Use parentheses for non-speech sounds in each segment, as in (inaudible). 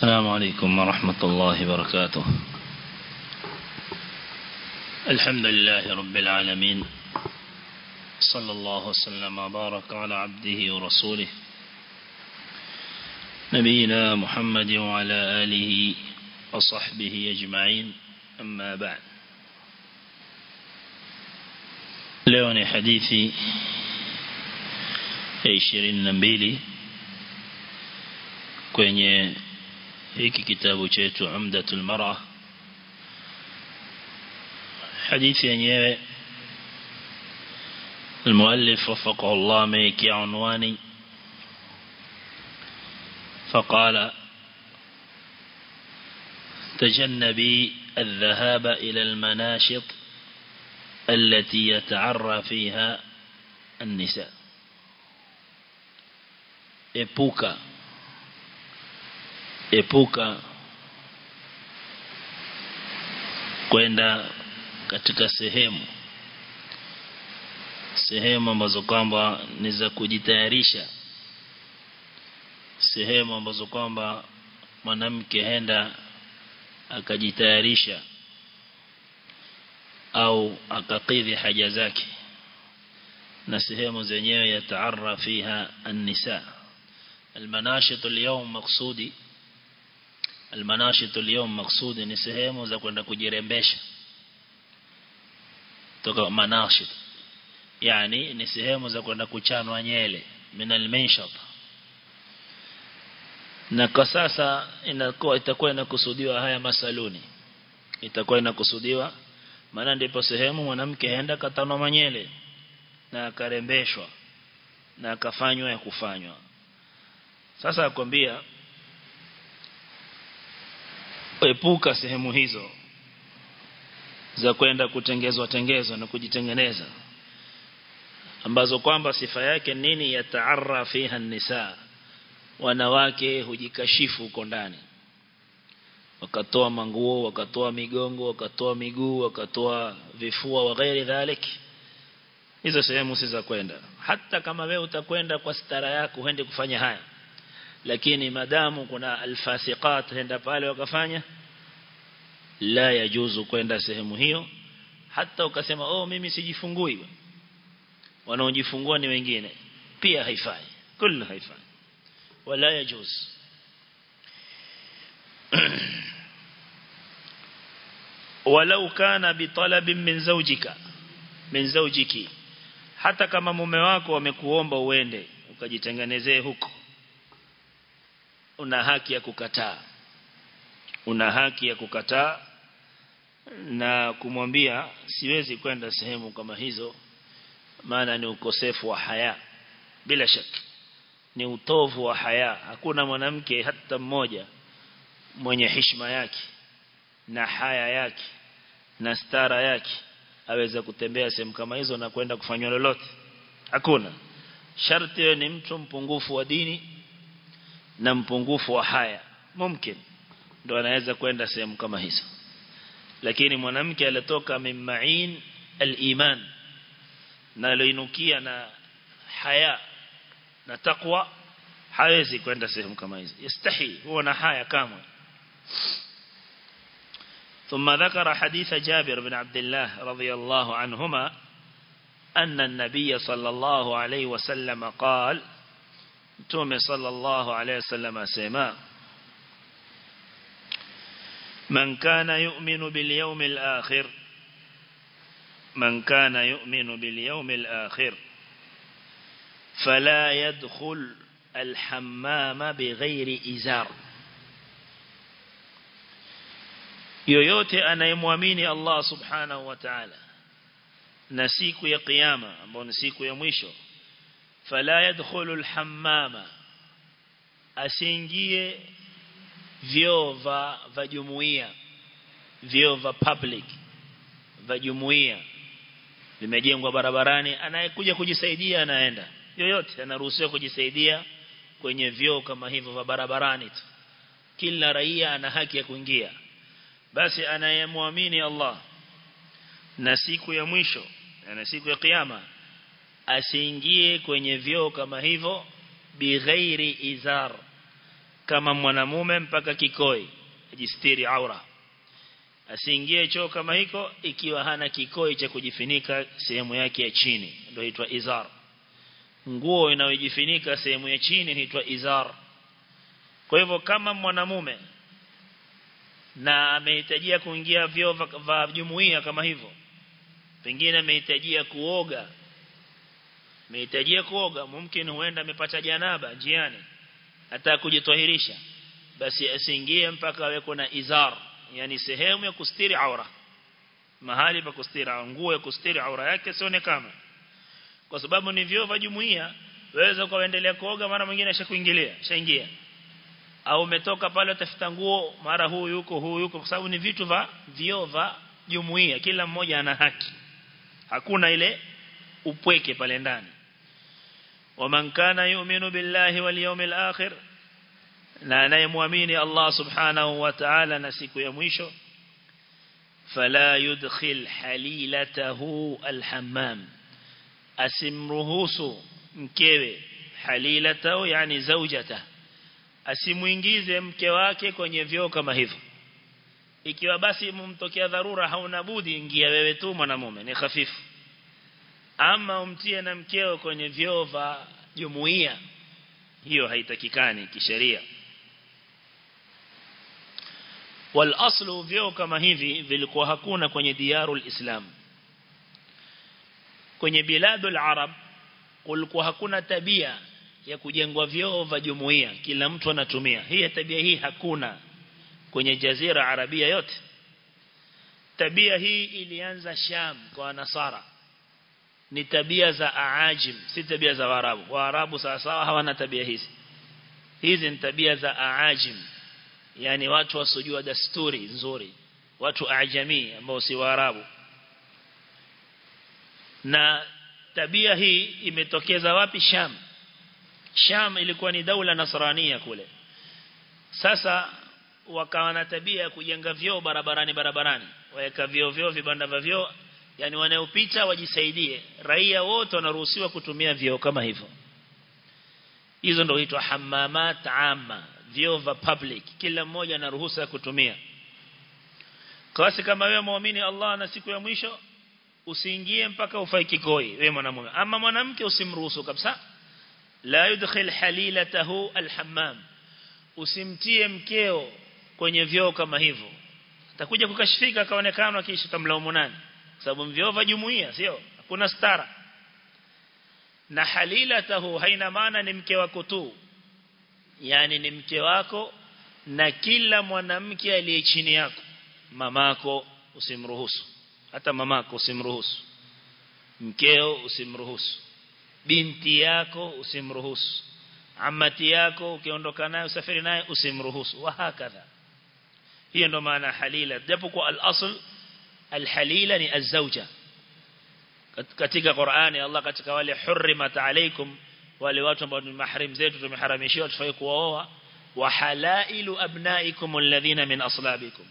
السلام عليكم ورحمة الله وبركاته. الحمد لله رب العالمين. صلى الله وسلم وبارك على عبده ورسوله. نبينا محمد وعلى آله وصحبه أجمعين. أما بعد. لوني حديثي na mbili kwenye hiki kitabu chetu Umdatul Mar'a hadithi yenyewe المؤلف وفقه الله ميكي عنواني. فقال تجنبي الذهاب إلى المناشط التي يتعرى فيها النساء. Epuka epuka kwenda katika sehemu. Sehemu ambazo kwamba ni za kujitayarisha. Sehemu ambazo kwamba mwanamke henda akajitayarisha au akakidhi haja zake. Na sehemu zenyewe yataarra fiha an-nisa. Al-manashit al-yawm maqsudi Almanashitu liyom maksudi ni sehemu za kwenda kujirembesha. Toka manashit. Yani ni sehemu za kwenda kuchanwa nyele min almenshab. Na kwa sasa inakuwa itakuwa inakusudiwa haya masaluni. Itakuwa inakusudiwa maana ndipo sehemu mwanamke aenda katanwa manyele na akarembeshwa na akafanywa ya kufanywa. Sasa akwambia epuka sehemu hizo za kwenda kutengezwa tengezwa na kujitengeneza ambazo kwamba sifa yake nini? Ya taarra fiha nisa wanawake hujikashifu huko ndani. Wakatoa manguo wakatoa migongo wakatoa miguu wakatoa vifua wa ghairi dhalik. Hizo sehemu si za kwenda. Hata kama wewe utakwenda kwa stara yako uende kufanya haya. Lakini madamu kuna alfasiqat henda pale wakafanya la yajuzu kwenda sehemu hiyo. Hata ukasema oh mimi sijifungui wanaojifungua ni wengine. Pia haifai. Kullu haifai. Wala yajuz (clears throat) walau kana bitalabin min zawjika. Min zawjiki. Hata kama mume wako wamekuomba uende ukajitengenezee huko. Una haki ya kukataa. Una haki ya kukataa na kumwambia siwezi kwenda sehemu kama hizo maana ni ukosefu wa haya. Bila shaka ni utovu wa haya. Hakuna mwanamke hata mmoja mwenye heshima yake na haya yake na stara yake aweza kutembea sehemu kama hizo na kwenda kufanywa lolote. Hakuna. Sharti ni mtu mpungufu wa dini na mpungufu wa haya. Mumkin. Ndo anaweza kwenda sehemu kama hizo lakini mwanamke alitoka mimmain al-iman na aloinukia na haya na takwa hawezi kwenda sehemu kama hizo yastahi huwa na haya kama ثم ذكر حديث جابر بن عبد الله رضي الله عنهما أن النبي صلى الله عليه وسلم قال تومي صلى الله عليه من كان يؤمن باليوم الآخر من كان يؤمن باليوم الآخر فلا يدخل الحمام بغير إزار. يوتي أنا يمواميني الله سبحانه وتعالى. نسيك يا قيامة نسيك يا ميشو. فلا يدخل الحمام. أسنجيه vyoo va va jumuiya vyoo va public va jumuiya vimejengwa barabarani anayekuja kujisaidia anaenda. Yoyote anaruhusiwa kujisaidia kwenye vyoo kama hivyo vya barabarani tu. Kila raia ana haki ya kuingia. Basi anayemwamini Allah na siku ya mwisho na siku ya kiyama asiingie kwenye vyoo kama hivyo bighairi izar kama mwanamume mpaka kikoi ajistiri aura. Asiingie choo kama hiko ikiwa hana kikoi cha kujifunika sehemu yake ya chini ndio inaitwa izar. Nguo inayojifunika sehemu ya chini inaitwa izar. Kwa hivyo kama mwanamume na amehitajia kuingia vyoo vya jumuiya kama hivyo pengine amehitajia kuoga amehitajia kuoga mumkin huenda amepata janaba njiani hata kujitahirisha basi asiingie mpaka awe kuna izar. Yani sehemu ya kustiri aura. Mahali pa kustiri nguo ya kustiri aura yake sione kama kwa sababu ni vyoo vya jumuiya waweza kuendelea kuoga mara mwingine ashakuingilia shaingia au umetoka pale utafuta nguo mara huu yuko huu yuko. Kwa sababu ni vitu vya vyoo vya jumuiya. Kila mmoja ana haki. Hakuna ile upweke pale ndani waman kana yu'minu billahi واليوم الآخر na anayemwamini Allah subhanahu wa ta'ala na siku ya mwisho fala yudkhil halilatahu alhammam asimruhusu mkewe halilatahu yani zaujata asimuingize mke wake kwenye vyoo kama hivyo. Ikiwa basi mumtokea dharura hauna ingia wewe tu mwanamume ni hafifu ama umtie na mkeo kwenye vyoo vya jumuiya. Hiyo haitakikani kisheria. Wal aslu vyoo kama hivi vilikuwa hakuna kwenye diarul islam. Kwenye biladul arab kulikuwa hakuna tabia ya kujengwa vyoo vya jumuiya. Kila mtu anatumia. Hii tabia hii hakuna kwenye jazira arabia yote. Tabia hii ilianza Sham kwa Nasara ni tabia za aajim si tabia za Waarabu. Waarabu sawa sawa hawana tabia hizi. Hizi ni tabia za aajim. Yani watu wasojua dasturi nzuri. Watu ajamii ambao si Waarabu. Na tabia hii imetokeza wapi? Sham. Sham ilikuwa ni daula nasrania kule. Sasa wakawa na tabia ya kujenga vyoo barabarani barabarani. Waweka vyoo vyoo vibanda vya vyoo yani wanaopita wajisaidie. Raia wote wanaruhusiwa kutumia vyoo kama hivyo. Hizo ndio huitwa hamamat amma vyoo vya public. Kila mmoja ana ruhusa kutumia. Kasi kama wewe muamini Allah na siku ya mwisho usiingie mpaka ufai kikoi wewe mwanamume. Ama mwanamke usimruhusu kabisa. La yudkhil halilatahu alhammam. Usimtie mkeo kwenye vyoo kama hivyo. Atakuja kukashifika akaonekana kisha tamlaumu nani sababu mvyova jumuiya sio? Hakuna stara. Na halilatahu haina maana ni mke wako tu yani ni mke wako na kila mwanamke aliye chini yako. Mamako usimruhusu. Hata mamako usimruhusu. Mkeo usimruhusu. Binti yako usimruhusu. Amati yako ukiondoka naye usafiri naye usimruhusu. Wa hakadha. Hiyo ndo maana halila. Japo kwa al-asl الحليلة ني الزوجة كتيك قرآن الله كتيك والي حرمت عليكم والي واتم بأن محرم زيت محرم شيوت فيكو ووا وحلائل أبنائكم الذين من أصلابكم.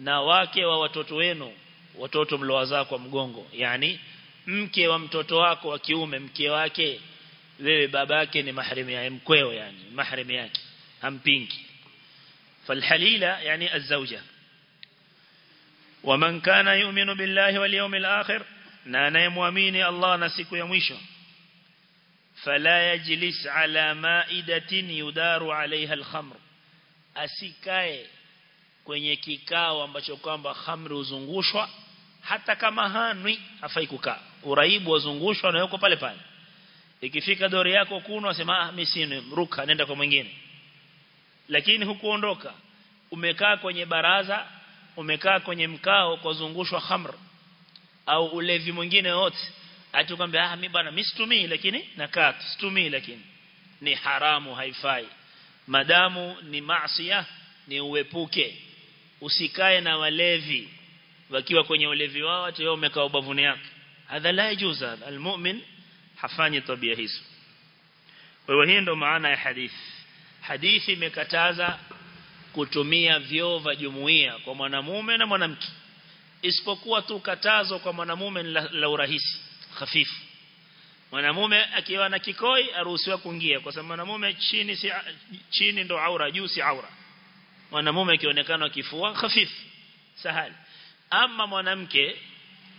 نواكي ووتوتوينو وتوتم لوزاك ومقونغو يعني مكي wa mtoto wako wa kiume mke wake wewe babake ni mahrim ya mkweo yani mahrim waman kana yu'minu billahi واليوم yawmil akhir na anayemwamini Allah na siku ya mwisho fala yajlis ala ma'idatin yudaru alaiha al-khamr. Asikae kwenye kikao ambacho kwamba khamri uzungushwa hata kama hanwi afai kukaa. Uraibu wazungushwa na yuko pale pale. Ikifika dori yako kuno asema ah mimi sini ruka nenda kwa mwingine. Lakini hukuondoka. Umekaa kwenye baraza umekaa kwenye mkao kwa zungushwa khamr au ulevi mwingine wote ati kwambia ah mimi bwana mimi lakini nakaa situmii lakini ni haramu haifai. Madamu ni maasiya ni uepuke. Usikae na walevi wakiwa kwenye ulevi wao ati wewe umekaa ubavuni yako. Hadha la yajuza almu'min hafanyi tabia hizo. Wewe hii ndo maana ya hadithi. Hadithi imekataza kutumia vyoo vya jumuiya kwa mwanamume na mwanamke. Isipokuwa tu katazo kwa mwanamume la, la urahisi hafifu. Mwanamume akiwa na kikoi aruhusiwa kuingia kwa sababu mwanamume chini si chini ndo aura juu si aura. Mwanamume akionekana kifua hafifu sahali. Ama mwanamke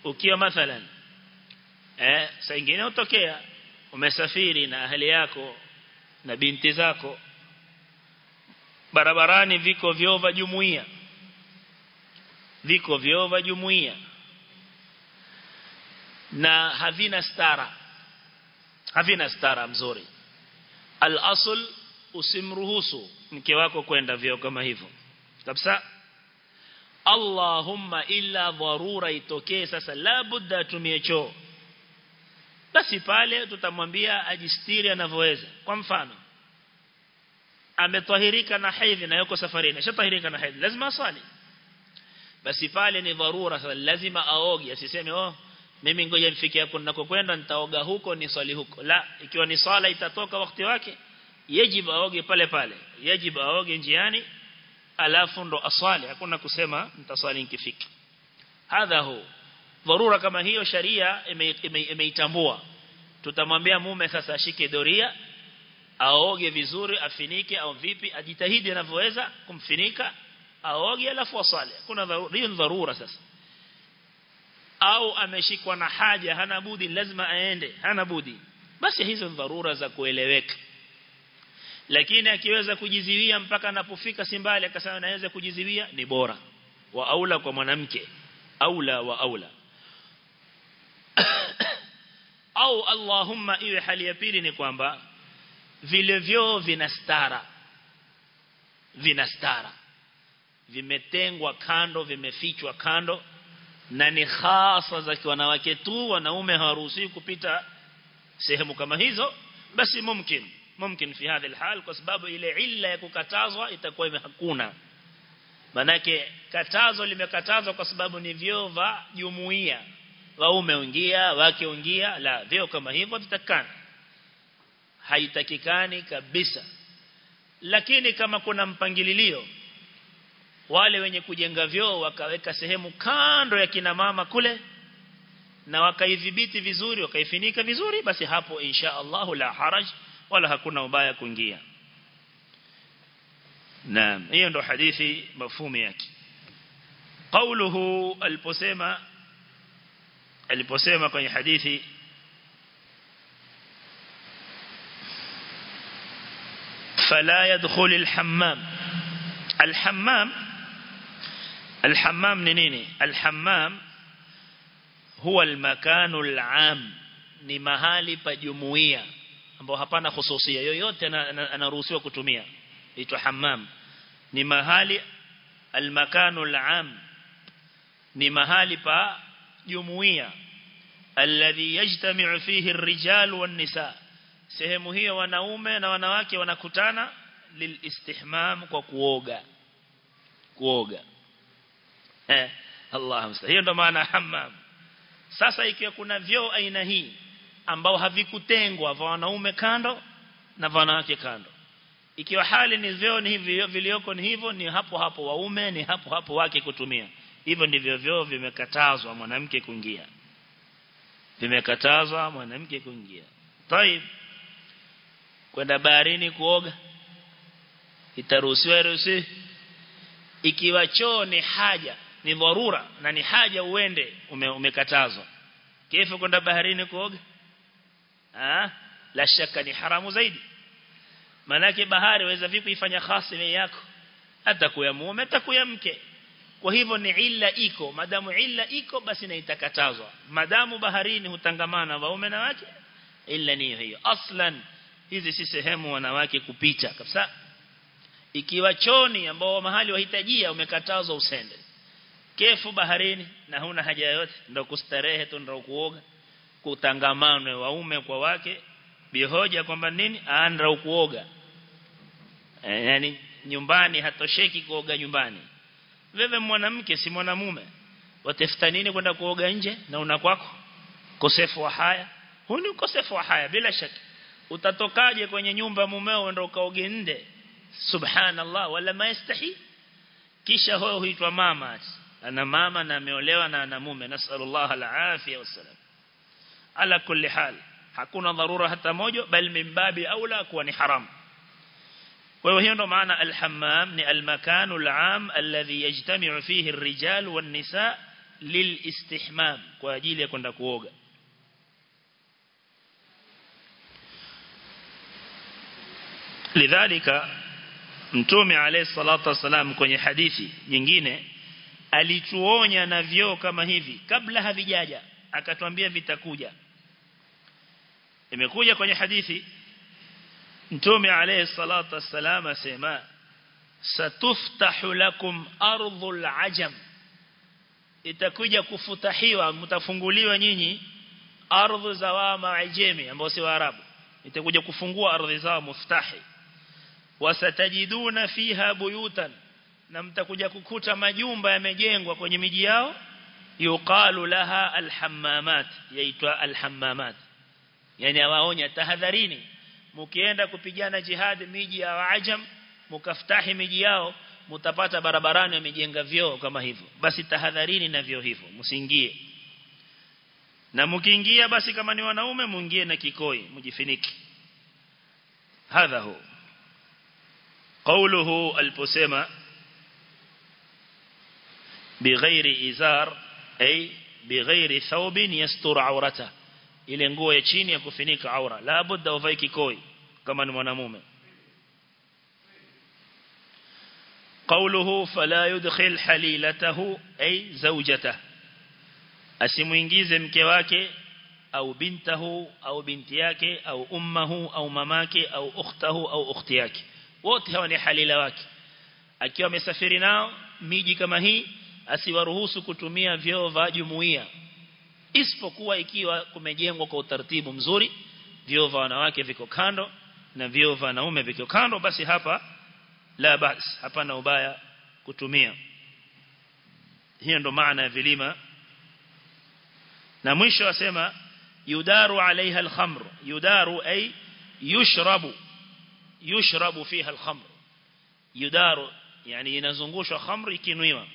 ukiwa mathalan eh saa nyingine utokea umesafiri na ahali yako na binti zako barabarani viko vyoo vya jumuiya. Viko vyoo jumuiya. Na havina stara. Havina stara mzuri. Al-asl usimruhusu mke wako kwenda vyoo kama hivyo. Kabisa. Allahumma illa dharura itokee sasa la budda atumie choo. Basi pale tutamwambia ajistiri anavyoweza. Kwa mfano ametahirika na hedhi na yuko safarini. Ashatahirika na hedhi lazima asali basi pale ni dharura sasa. Lazima aoge. Asiseme oh mimi ngoja nifike hapo ninakokwenda nitaoga huko ni swali huko. La ikiwa ni swala itatoka wakati wake yajibu aoge pale pale. Yajibu aoge njiani alafu ndo aswali. Hakuna kusema nitaswali nikifika. Hadha hu. Dharura kama hiyo sharia imeitambua. Tutamwambia mume sasa ashike doria aoge vizuri afinike au vipi ajitahidi anavyoweza kumfinika aoge alafu aswali kuna dharura sasa. Au ameshikwa na haja hana budi lazima aende hana budi. Basi hizo ni dharura za kueleweka. Lakini akiweza kujiziwia mpaka anapofika simbali akasema naweza kujiziwia ni bora. Wa aula kwa mwanamke. Aula wa aula. (coughs) Au Allahumma iwe hali ya pili ni kwamba vile vyoo vina stara. Vina stara. Vimetengwa kando vimefichwa kando na ni hasa za wanawake tu wanaume hawaruhusiwi kupita sehemu kama hizo basi mumkin mumkin fi hadhi alhal kwa sababu ile illa ya kukatazwa itakuwa hakuna. Manake katazo limekatazwa kwa sababu ni vyoo vya jumuiya. Waume ungia wake ungia la vyoo kama hivyo vitakana haitakikani kabisa lakini kama kuna mpangililio wale wenye kujenga vyoo wakaweka sehemu kando ya kina mama kule na wakaidhibiti vizuri wakaifinika vizuri basi hapo insha Allah la haraj wala hakuna ubaya kuingia naam hiyo ndo hadithi mafhumu yake قوله aliposema aliposema kwenye hadithi فلا يدخل الحمام الحمام الحمام نيني الحمام هو المكان العام ni mahali pa jumuiya ambao hapana hususia yoyote anaruhusiwa kutumia itwa hammam ni mahali almakanu alam ni mahali pa jumuiya alladhi yajtami'u fihi ar-rijal wan-nisa sehemu hiyo wanaume na wanawake wanakutana lilistihmam kwa kuoga kuoga eh Allah msta hiyo ndo maana hammam sasa ikiwa kuna vyoo aina hii ambao havikutengwa vya wanaume kando na wanawake kando ikiwa hali ni vyoo ni hivyo vilioko ni hivyo ni hapo hapo waume ni hapo hapo wake kutumia hivyo ndivyo vyoo vimekatazwa mwanamke kuingia vimekatazwa mwanamke kuingia طيب kwenda baharini kuoga. Itaruhusiwa iruhusi ikiwa choo ni haja ni dharura na ni haja uende ume, umekatazwa. Kifo kwenda baharini kuoga? Ah la shaka ni haramu zaidi. Manake bahari waweza vipi ifanya khasi yako? Atakuya mume atakuya mke. Kwa hivyo ni illa iko. Madamu illa iko basi na itakatazwa. Madamu baharini hutangamana waume na wake. Illa ni hiyo. Aslan hizi si sehemu wanawake kupita kabisa. Ikiwa choni ambao mahali wahitajia umekatazwa usende. Kefu baharini na huna haja yote ndio kustarehe tu ndio kuoga. Kutangamano waume kwa wake bihoja kwamba nini? Aandra kuoga. E, yani nyumbani hatosheki kuoga nyumbani. Wewe mwanamke si mwanamume watafuta nini kwenda kuoga nje na una kwako? Kosefu wa haya? Huni ukosefu wa haya bila shaka utatokaje kwenye nyumba mumeo ndio ukaoge nde subhanallah wala maistahi kisha huyo huitwa mama ana mama na ameolewa na ana mume. Nasallallahu alafia wasalam ala kulli hal hakuna dharura hata moja bal mimbabi aula kuwa ni haram. Kwa hiyo hiyo ndo maana al-hammam ni almakanu alam alladhi yajtami'u fihi arrijal wan nisa lil-istihmam kwa ajili ya kwenda kuoga lidhalika mtume alayhi salatu wasalam kwenye hadithi nyingine alituonya na vyoo kama hivi kabla havijaja. Akatwambia vitakuja. Imekuja kwenye hadithi mtume alayhi salatu wasalam asema satuftahu lakum ardhul ajam. Itakuja kufutahiwa mtafunguliwa nyinyi ardhi za wa maajemi ambao si waarabu. Itakuja kufungua ardhi zao muftahi wasatajiduna fiha buyutan. Na mtakuja kukuta majumba yamejengwa kwenye miji yao. Yuqalu laha alhammamat. Yaitwa alhammamat. Yani awaonya tahadharini. Mkienda kupigana jihad miji ya waajam mkaftahi miji yao mtapata barabarani wamejenga vyoo kama hivyo. Basi tahadharini na vyoo hivyo msiingie na mkiingia basi kama ni wanaume muingie na kikoi mjifiniki hadha hu قوله البسمة بغير إزار أي بغير ثوب يستر عورته ile nguo ya chini ya kufunika aura la budda uvae kikoi kama ni mwanamume قوله فلا يدخل حليلته أي زوجته asimuingize mke wake au bintahu au binti yake au ummahu au mamake au ukhtahu au ukhti yake wote hawa ni halila wake. Akiwa amesafiri nao miji kama hii asiwaruhusu kutumia vyoo vya jumuiya. Isipokuwa ikiwa kumejengwa kwa utaratibu mzuri vyoo vya wanawake viko kando na vyoo vya wanaume viko kando basi hapa la bas hapana ubaya kutumia. Hiyo ndo maana ya vilima. Na mwisho asema yudaru alaiha alkhamr yudaru ay yushrabu يشرب فيها الخمر. يدار يعني ينزنغوش خمر يكينوه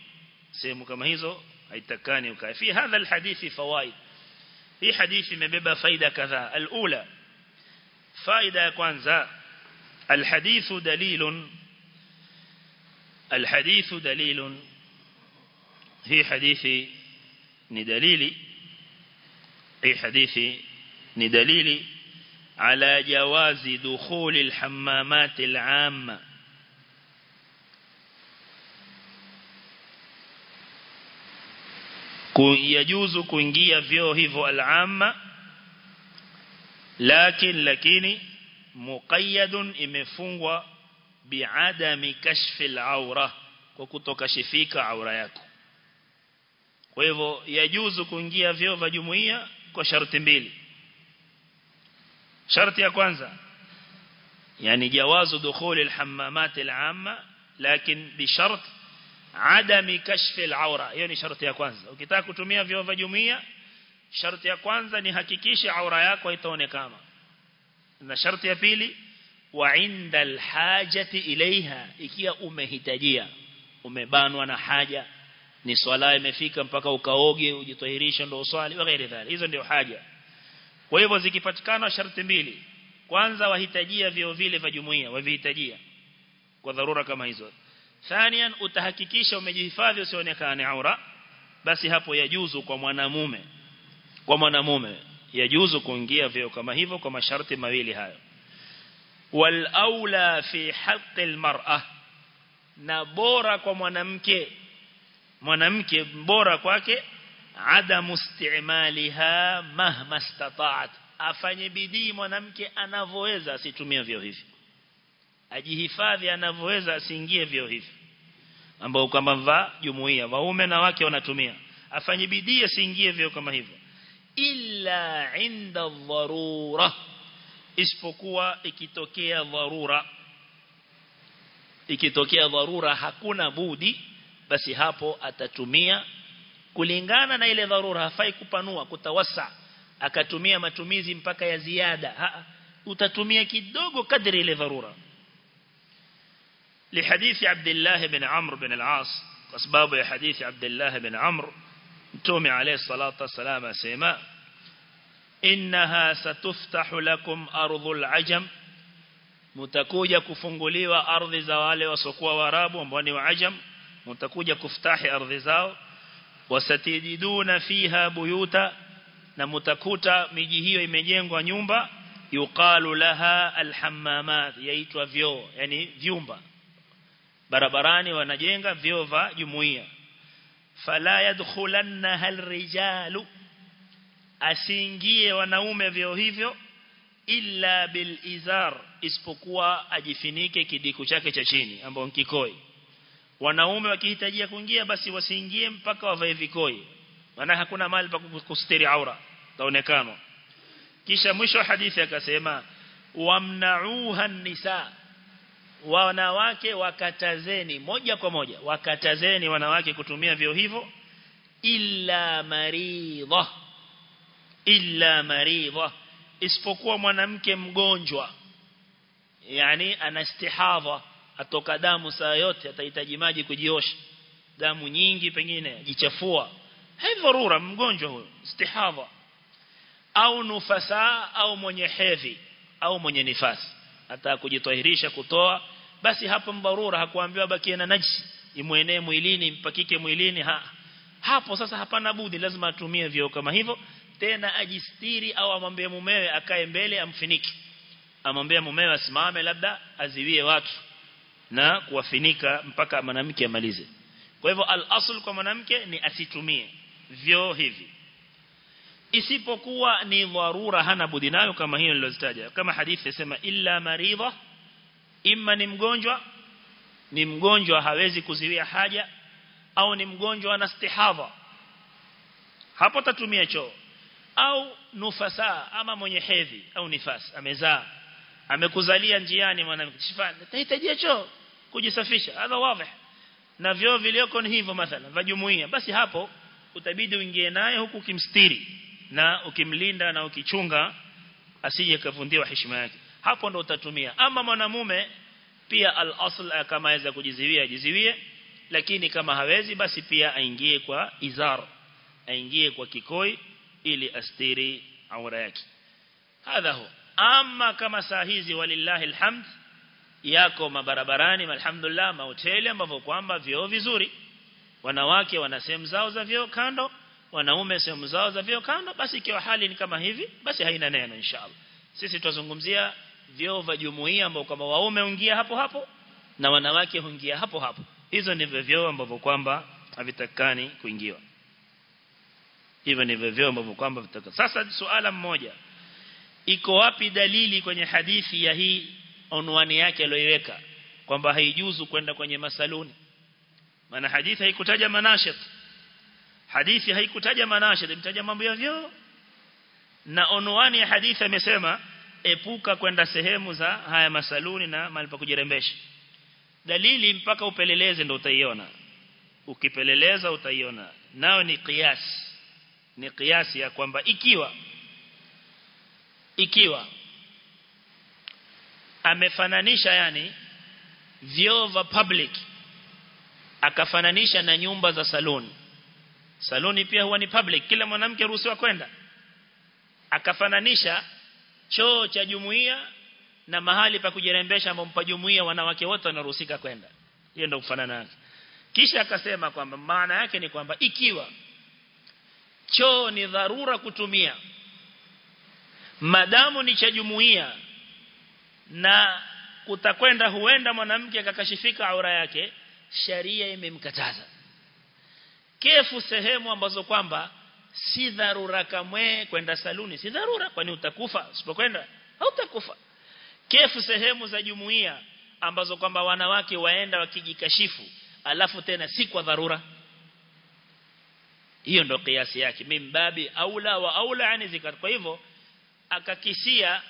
سيمو كما هيزو هيتكاني وكاي. في هذا الحديث فوائد. في حديث ما مبيبا فايدة كذا. الأولى فايدة كوانزا. الحديث دليل. الحديث دليل. في حديث ندليلي في حديث ندليلي على جواز دخول الحمامات العامة يجوز kuingia vyoo hivyo al-amma lakin lakini muqayyadun imefungwa biadami kashfi al-awra kwa kutokashifika aura yako kwa hivyo yajuzu kuingia vyoo vya jumuiya kwa sharti mbili sharti ya kwanza. Yani jawazu dukhul alhammamat al'amma lakin bishart adami kashfi alawra. Hiyo ni sharti ya kwanza. Ukitaka kutumia vyoo vya jumuiya sharti ya kwanza ni hakikisha aura yako itaonekana na sharti ya pili wa inda alhajati ilaiha ikiwa umehitajia umebanwa na haja ni swala imefika mpaka ukaoge ujitahirisha ndio uswali wa ghairi dhali hizo ndio haja kwa hivyo zikipatikana sharti mbili. Kwanza wahitajia vyo vile vya jumuiya wavihitajia kwa dharura kama hizo. Thanian utahakikisha umejihifadhi usionekane aura basi hapo yajuzu kwa mwanamume. Kwa mwanamume yajuzu kuingia vyo kama hivyo kwa masharti mawili hayo. Wal aula fi haqqi al na bora kwa mwanamke. Mwanamke bora kwake adamu istimaliha mahma istata'at. Afanye bidii mwanamke anavoweza asitumie vyo hivi. Ajihifadhi anavoweza asiingie vyo hivi. Ambao kama va jumuiya waume na wake wanatumia. Afanye bidii asiingie vyo kama hivyo. Illa inda dharura. Isipokuwa ikitokea dharura. Ikitokea dharura hakuna budi basi hapo atatumia kulingana na ile dharura hafai kupanua kutawasa akatumia matumizi mpaka ya ziada ha, utatumia kidogo kadri ile dharura لحديث عبد الله بن عمرو بن العاص أسباب حديث عبد الله بن عمرو تومي عليه الصلاة والسلام سيما innaha satuftahu lakum ardhul ajam mtakuja kufunguliwa ardhi za wale wasokuwa warabu ambao ni waajam mtakuja kuftahi ardhi zao wasatijiduna fiha buyuta na mutakuta miji hiyo imejengwa nyumba yuqalu laha alhammamat yaitwa vyoo yani vyumba. Barabarani wanajenga vyoo vya jumuiya. Fala yadkhulanna alrijalu asiingie wanaume vyoo hivyo illa bil izar isipokuwa ajifinike kidiku chake cha chini ambao nkikoi kikoi wanaume wakihitajia kuingia basi wasiingie mpaka wavae vikoi. Maana hakuna mahali pa kustiri aura taonekana kisha mwisho hadithi akasema wamnauha nisa. Wanawake wakatazeni moja kwa moja wakatazeni wanawake kutumia vyo hivyo illa maridha. Illa maridha. Isipokuwa mwanamke mgonjwa yani anastihadha atoka damu saa yote atahitaji maji kujiosha. Damu nyingi pengine jichafua hai dharura mgonjwa huyo istihadha. Au nufasa au mwenye hedhi au mwenye nifasi. Hata kujitahirisha kutoa basi hapo mbarura hakuambiwa bakie na najisi imuenee mwilini mpakike mwilini ha. Hapo sasa hapana budi lazima atumie vio kama hivyo. Tena ajistiri au amwambie mumewe akae mbele amfiniki amwambie mumewe asimame labda aziwie watu na kuwafinika mpaka mwanamke amalize. Kwa hivyo al-asl kwa mwanamke ni asitumie. Vyo hivi. Isipokuwa ni dharura hana budi nayo kama hiyo nilozitaja kama hadithi sema illa maridha imma ni mgonjwa. Ni mgonjwa hawezi kuziwia haja au ni mgonjwa ana stihadha hapo tatumia choo. Au nufasa ama mwenye hedhi au nifas amezaa. Amekuzalia njiani mwanamke. Shifani tahitajia choo kujisafisha. Hadha wazi na vyoo vilioko ni hivyo mathalan vya jumuiya. Basi hapo utabidi uingie naye huku kimstiri na ukimlinda na ukichunga asije kavundiwa heshima yake. Hapo ndo utatumia. Ama mwanamume pia al-asl kama aweza kujiziwia ajiziwie. Lakini kama hawezi basi pia aingie kwa izar aingie kwa kikoi ili astiri aura yake. Hadha hu ama kama saa hizi walillahi alhamd yako mabarabarani alhamdulillah mahoteli ambavyo kwamba vyoo vizuri. Wanawake wana sehemu zao za vyoo kando wanaume sehemu zao za vyoo kando. Basi ikiwa hali ni kama hivi basi haina neno inshallah. Sisi tutazungumzia vyoo vya jumuiya ambao kama waume huingia hapo hapo na wanawake huingia hapo hapo. Hizo ni vyoo ambavyo kwamba havitakani kuingiwa. Hivyo ni vyoo ambavyo kwamba vitaka sasa suala mmoja iko wapi dalili kwenye hadithi ya hii onwani yake aliyoiweka kwamba haijuzu kwenda kwenye masaluni. Maana hadithi haikutaja manashat hadithi haikutaja manashat imtaja mambo ya vyoo. Na onwani ya hadithi amesema epuka kwenda sehemu za haya masaluni na mahali pa kujirembesha. Dalili mpaka upeleleze ndio utaiona. Ukipeleleza utaiona. Nao ni kiasi ni kiasi ya kwamba ikiwa ikiwa amefananisha yani vyoo public. Akafananisha na nyumba za saluni saloni pia huwa ni public. Kila mwanamke ruhusiwa kwenda. Akafananisha choo cha jumuiya na mahali pa kujirembesha ambapo jumuiya wanawake wote wanaruhusika kwenda. Hiyo ndio kufanana kisha akasema kwamba maana yake ni kwamba ikiwa choo ni dharura kutumia madamu ni cha jumuiya na kutakwenda huenda mwanamke akakashifika aura yake sharia imemkataza. Kefu sehemu ambazo kwamba si dharura kamwe kwenda saluni si dharura kwani utakufa usipokwenda hautakufa. Kefu sehemu za jumuiya ambazo kwamba wanawake waenda wakijikashifu alafu tena si kwa dharura. Hiyo ndo kiasi yake. Mimbabi aula wa aula yani zikar kwa hivyo akakisia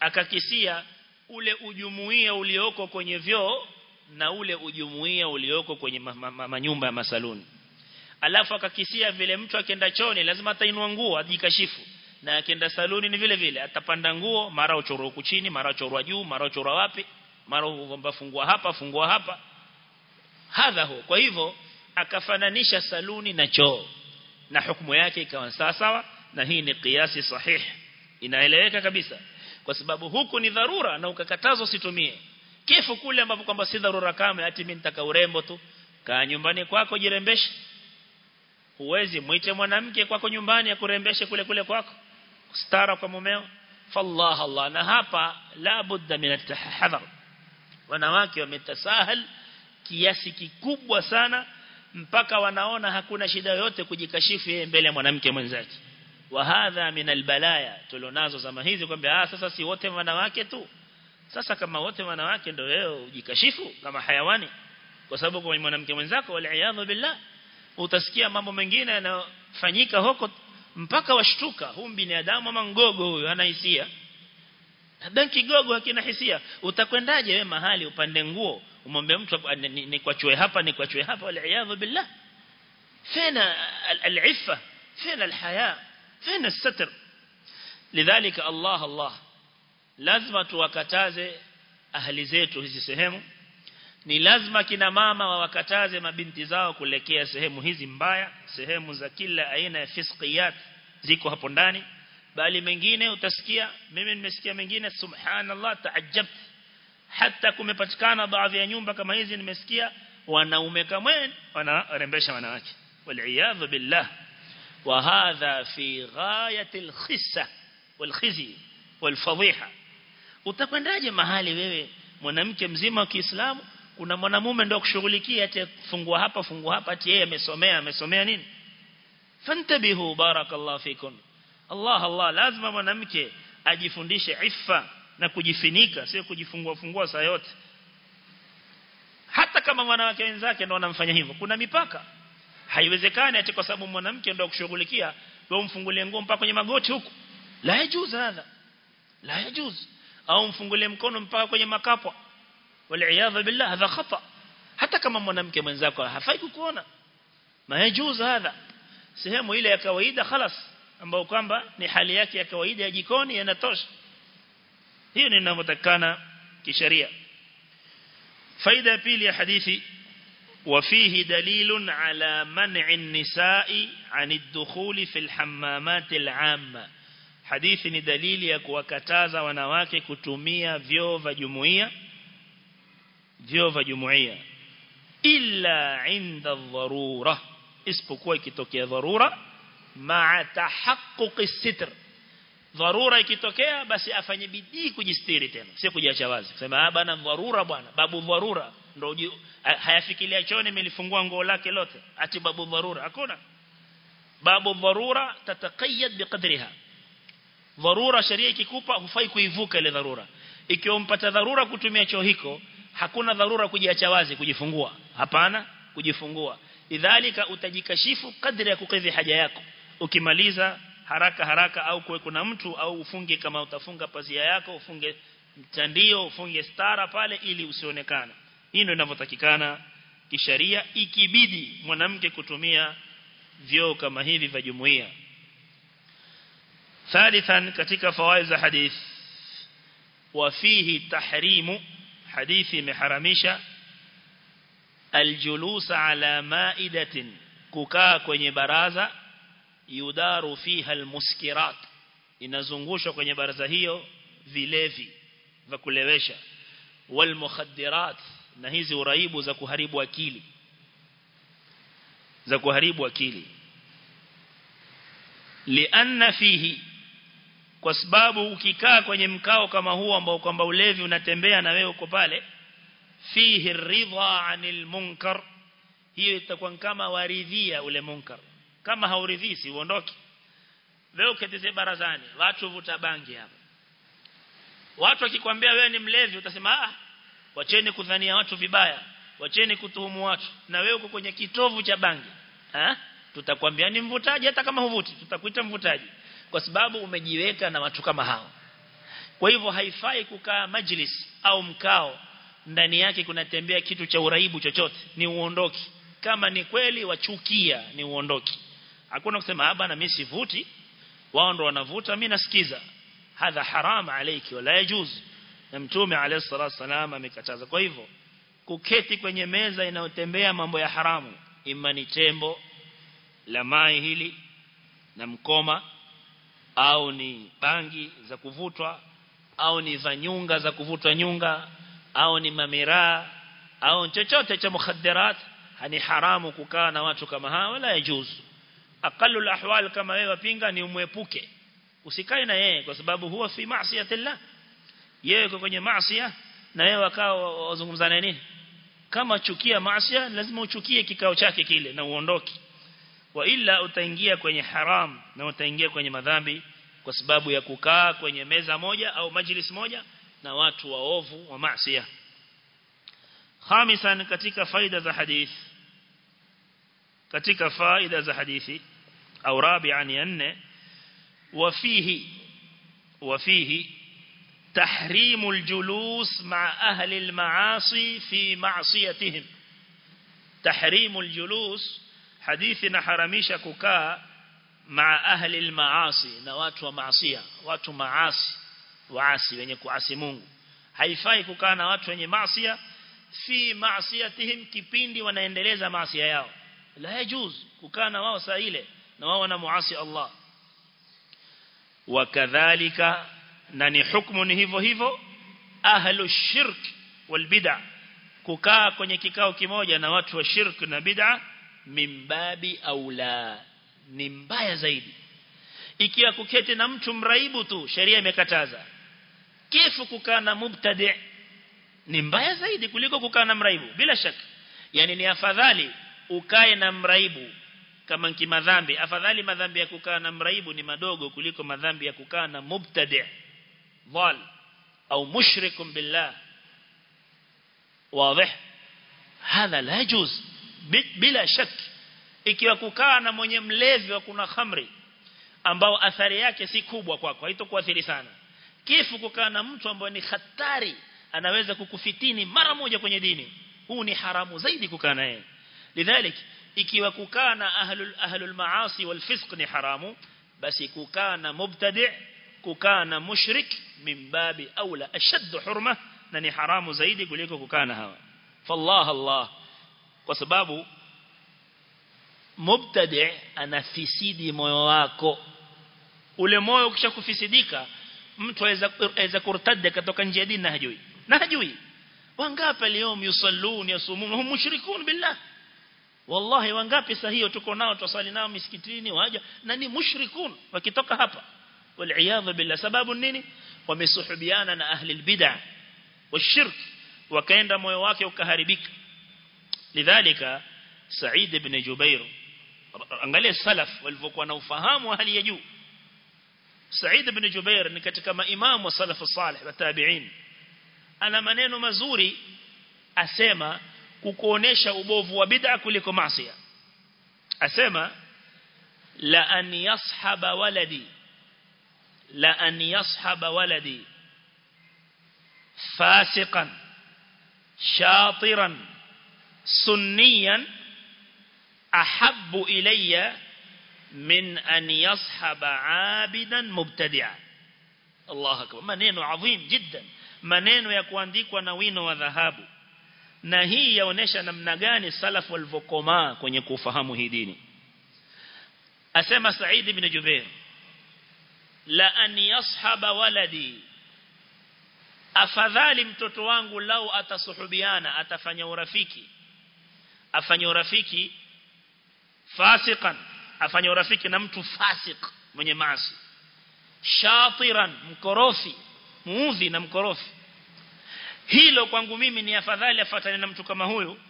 akakisia ule ujumuia ulioko kwenye vyoo na ule ujumuia ulioko kwenye manyumba ma, ma, ma ya masaluni. Alafu akakisia vile mtu akienda choni lazima atainua nguo ajikashifu. Na akienda saluni ni vile vile atapanda nguo mara uchoro huku chini mara uchoro juu mara uchoro wapi mara ugomba fungua hapa fungua hapa. Hadha huo. Kwa hivyo akafananisha saluni na choo. Na hukumu yake ikawa sawa sawa na hii ni kiasi sahihi inaeleweka kabisa kwa sababu huku ni dharura na ukakatazwa usitumie. Kifu kule ambapo kwamba si dharura kama ati mimi nitaka urembo tu. Kaa nyumbani kwako jirembeshe. Huwezi mwite mwanamke kwako nyumbani akurembeshe kule kule kwako. Stara kwa mumeo. Fallah Allah na hapa la budda min at-tahdhar wanawake wametasahal kiasi kikubwa sana mpaka wanaona hakuna shida yote kujikashifu yeye mbele ya mwanamke mwenzake wa hadha min albalaya. Tulionazo zama hizi kwamba ah sasa si wote wanawake tu. Sasa kama wote wanawake ndio wewe ujikashifu kama hayawani. Kwa sababu kwa mwanamke mwenzako waliaadhu billah utasikia mambo mengine yanayofanyika huko mpaka washtuka. Huyu binadamu ama ngogo huyu anahisia hisia. Gogo hakina hisia. Utakwendaje wewe mahali upande nguo? Umwambie mtu ni kwa chwe hapa ni kwa chwe hapa. Waliaadhu billah. Fina al-iffa fina al-haya fina as-satr lidhalika Allah Allah lazima tuwakataze ahli zetu hizi sehemu ni lazima kina mama wawakataze mabinti zao kulekea sehemu hizi mbaya sehemu za kila aina ya fisqiyat ziko hapo ndani bali mengine utasikia mimi nimesikia mengine subhanallah taajjab hata kumepatikana baadhi ya nyumba kama hizi nimesikia wanaume kamwe wanarembesha wanawake wal billah wa في fi ghayati al-khissa wal-khizi utakwendaje mahali wewe mwanamke mzima wa Kiislamu? Kuna mwanamume ndio kushughulikia ati fungua hapa fungua hapa ati yeye amesomea amesomea nini? Fantabihu barakallahu fikum. Allah Allah lazima mwanamke ajifundishe ifa na kujifinika sio kujifungua fungua saa yote. Hata kama wanawake wenzake ndio wanamfanya hivyo. Kuna mipaka haiwezekani ati kwa sababu mwanamke ndio kushughulikia wewe umfungulie nguo mpaka kwenye magoti huko la yajuz hadha la yajuz au mfungulie mkono mpaka kwenye makapwa wal billah hadha khata hata kama mwanamke mwenzako hafai kukuona ma yajuz hadha sehemu ile ya kawaida خلاص ambao kwamba ni hali yake ya kawaida ya jikoni yanatosha hiyo ni ninavyotakana kisheria faida ya pili ya hadithi وفيه دليل على منع النساء عن الدخول في الحمامات العامة حديث ni dalili ya kuwakataza wanawake kutumia vyoo vya jumuiya vyoo vya jumuiya illa inda dharura isipokuwa ikitokea dharura ma'a tahaqquq as-sitr dharura ikitokea basi afanye bidii kujistiri tena sio kujiacha wazi sema ah bana dharura bwana babu dharura ndio hayafikiria choni milifungua nguo lake lote. Ati babu dharura. Hakuna. Babu dharura tatakayad biqadriha. Dharura sharia ikikupa hufai kuivuka ile dharura. Ikiwa umpata dharura kutumia choo hiko hakuna dharura kujiacha wazi kujifungua. Hapana kujifungua. Idhalika utajikashifu kadri ya kukidhi haja yako. Ukimaliza haraka haraka au kuwe kuna mtu au ufunge kama utafunga pazia yako ufunge mtandio ufunge stara pale ili usionekane hii ndio inavyotakikana kisharia ikibidi mwanamke kutumia vyoo kama hivi vya jumuiya ثالثا katika fawaid za hadith وفيه تحريم حديث محرمisha الجلوس على مائدة kukaa kwenye baraza yudaru fiha almuskirat inazungushwa kwenye baraza hiyo vilevi vya kulewesha walmukhaddirat na hizi uraibu za kuharibu akili. Za kuharibu akili. Lianna fihi kwa sababu ukikaa kwenye mkao kama huu ambao kwamba ulevi unatembea na wewe uko pale fihi ridha anil munkar hiyo itakuwa kama waridhia ule munkar. Kama hauridhii si uondoke wewe uketeze barazani watu vuta bangi hapa. Watu wakikwambia wewe ni mlevi utasema ah wacheni kudhania watu vibaya. Wacheni kutuhumu watu. Na wewe uko kwenye kitovu cha bangi. Eh tutakwambia ni mvutaji hata kama huvuti. Tutakuita mvutaji. Kwa sababu umejiweka na watu kama hao. Kwa hivyo haifai kukaa majlis au mkao. Ndani yake kunatembea kitu cha uraibu chochote. Ni uondoki. Kama ni kweli wachukia ni uondoki. Hakuna kusema haba na mimi sivuti. Wao ndo wanavuta mimi nasikiza. Hadha haram alayki wala yajuz na mtume alayhi salatu wasalam amekataza. Kwa hivyo kuketi kwenye meza inayotembea mambo ya haramu imani tembo la mai hili na mkoma au ni bangi za kuvutwa au ni za nyunga za kuvutwa nyunga au ni mamiraa au chochote cha mukhaddarat ni haramu kukaa na watu kama hawa wala yajuzu. Aqallu ahwal kama wewe wapinga ni umwepuke. Usikae na yeye kwa sababu huwa fi ma'siyatillah yeye yuko kwenye maasi na yeye wakao wazungumzana nini? Kama chukia maasi lazima uchukie kikao chake kile na uondoke. Wa ila utaingia kwenye haram na utaingia kwenye madhambi kwa sababu ya kukaa kwenye meza moja au majlis moja na watu waovu wa maasi khamisan katika faida za hadith katika faida za hadithi au rabi'an ya 4 wafihi wafihi تحريم الجلوس مع أهل المعاصي في معصيتهم. تحريم الجلوس حديث نحرميش ككاء مع أهل المعاصي نوات ومعصية وات معاصي وعاصي يعني وين يكعاصي مونغ حيفاي ككاء نوات وين معصية في معصيتهم كبيندي ونهندليزة معصية ياو. لا يجوز. ككاء نوات سائلة نوات ونمعاصي الله. وكذلك na ni hukumu ni hivyo hivyo ahlu shirk wal bid'a. Kukaa kwenye kikao kimoja na watu wa shirk na bid'a mimbabi au aula. Ni mbaya zaidi. Ikiwa kuketi na mtu mraibu tu sheria imekataza. Kifu kukaa na mubtadi ni mbaya zaidi kuliko kukaa na mraibu bila shaka. Yani ni afadhali ukae na mraibu kama kimadhambi. Afadhali madhambi ya kukaa na mraibu ni madogo kuliko madhambi ya kukaa na mubtadi dhal au mushrikum billah واضح هذا لا يجوز bila shak ikiwa kukaa na mwenye mlevi wa kuna khamri ambao athari yake si kubwa kwako haitokuathiri sana kifu kukaa na mtu ambaye ni hatari anaweza kukufitini mara moja kwenye dini huu ni haramu zaidi kukaa naye lidhalik ikiwa kukaa na ahlul ahlul maasi wal fisq ni haramu basi kukaa na mubtadi kukaa na mushrik mimbabi aula ashaddu hurma na ni haramu zaidi kuliko kukaa hawa. Fallah allah. Kwa sababu mubtadi anafisidi moyo wako. Ule moyo ukishakufisidika mtu aweza kurtadda kutoka nje ya dini na hajui. Na hajui. Wangapi leo yusallun yasumun hum mushrikun billah? Wallahi wangapi saa hiyo tuko nao tusali nao misikitini waja na ni mushrikun wakitoka hapa wal billah sababu nini wamesuhubiana na ahli albid'ah washirk wakaenda moyo wake ukaharibika lidhalika Said ibn Jubair angalia salaf walivyokuwa na ufahamu hali ya juu Said ibn Jubair ni katika maimamu wa salaf salih wa tabi'in ana maneno mazuri asema kukuonesha ubovu wa bid'a kuliko maasiya asema la an yashaba waladi لأن يصحب ولدي فاسقا شاطرا سنيا أحب إلي من أن يصحب عابدا مبتدعا. الله أكبر. منين عظيم جدا. منين يكون ديك ونوين وذهاب نهي يونيش نمنغان السلف والفقماء كون يكون فهمه ديني. أسمى سعيد بن جبير. La an yashaba waladi. Afadhali mtoto wangu lau atasuhubiana atafanya urafiki. Afanya urafiki fasikan afanya urafiki na mtu fasik mwenye maasi. Shatiran mkorofi muudhi na mkorofi. Hilo kwangu mimi ni afadhali afatane na mtu kama huyu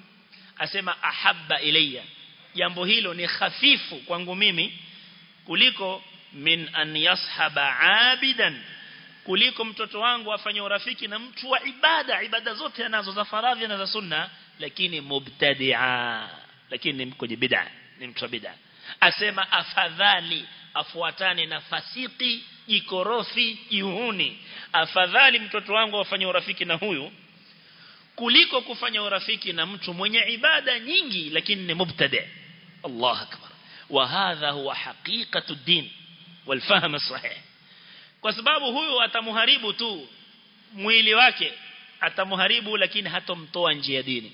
asema ahabba ilayya. Jambo hilo ni khafifu kwangu mimi kuliko min an yashaba abidan kuliko mtoto wangu afanye urafiki na mtu wa ibada ibada zote anazo za faradhi na za sunna lakini mubtadi'a lakini mko je bid'a ni mtu wa bid'a. Asema afadhali afuatane na fasiki jikorofi jihuni afadhali mtoto wangu afanye urafiki na huyu kuliko kufanya urafiki na mtu mwenye ibada nyingi lakini ni mubtadi. Allah akbar. Wa hadha huwa haqiqatu din wal الصحيح kwa sababu huyu atamuharibu tu mwili wake atamuharibu lakini hatomtoa nje ya dini.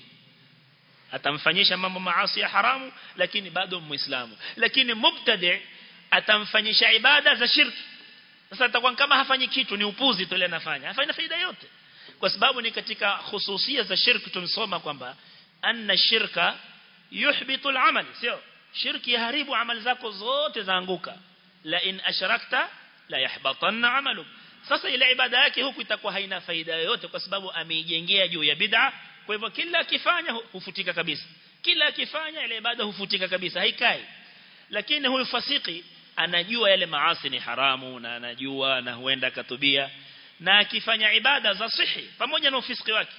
Atamfanyisha mambo maasi ya haramu lakini bado muislamu. Lakini mubtadi atamfanyisha ibada za shirki sasa atakuwa kama hafanyi kitu ni upuzi tu ile anafanya. Hafanyi faida yote. Kwa sababu ni katika hususia za shirki tumsoma kwamba anna shirka yuhbitu al-amal sio? Shirki yaharibu amali zako zote zaanguka la in ashrakta la yahbatanna amaluk. Sasa ile ibada yake huku itakuwa haina faida yoyote kwa sababu ameijengea juu ya bid'a. Kwa hivyo kila akifanya hufutika kabisa. Kila akifanya ile ibada hufutika kabisa haikai. Lakini huyu fasiki anajua yale maasi ni haramu na anajua na huenda katubia na akifanya ibada za sihi pamoja na ufisiki wake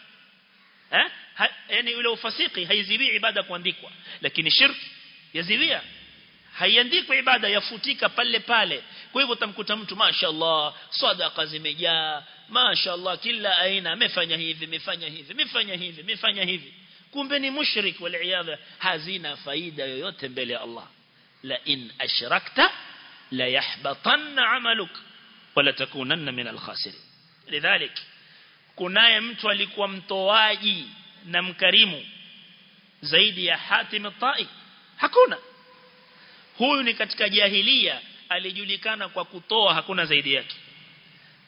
eh ha, yani ule ufasiki haizibii ibada kuandikwa. Lakini shirki yazivia haiandikwi ibada yafutika pale pale kwa hivyo utamkuta mtu mashaallah sadaqa zimejaa mashaallah kila aina amefanya hivi amefanya hivi amefanya hivi amefanya hivi kumbe ni mushrik wal hazina faida yoyote mbele ya Allah la in ashrakta la yahbatanna amaluk wala takunanna min al-khasirin lidhalik kunaye mtu alikuwa mtoaji na mkarimu zaidi ya Hatim al-Tai hakuna huyu ni katika jahilia alijulikana kwa kutoa hakuna zaidi yake.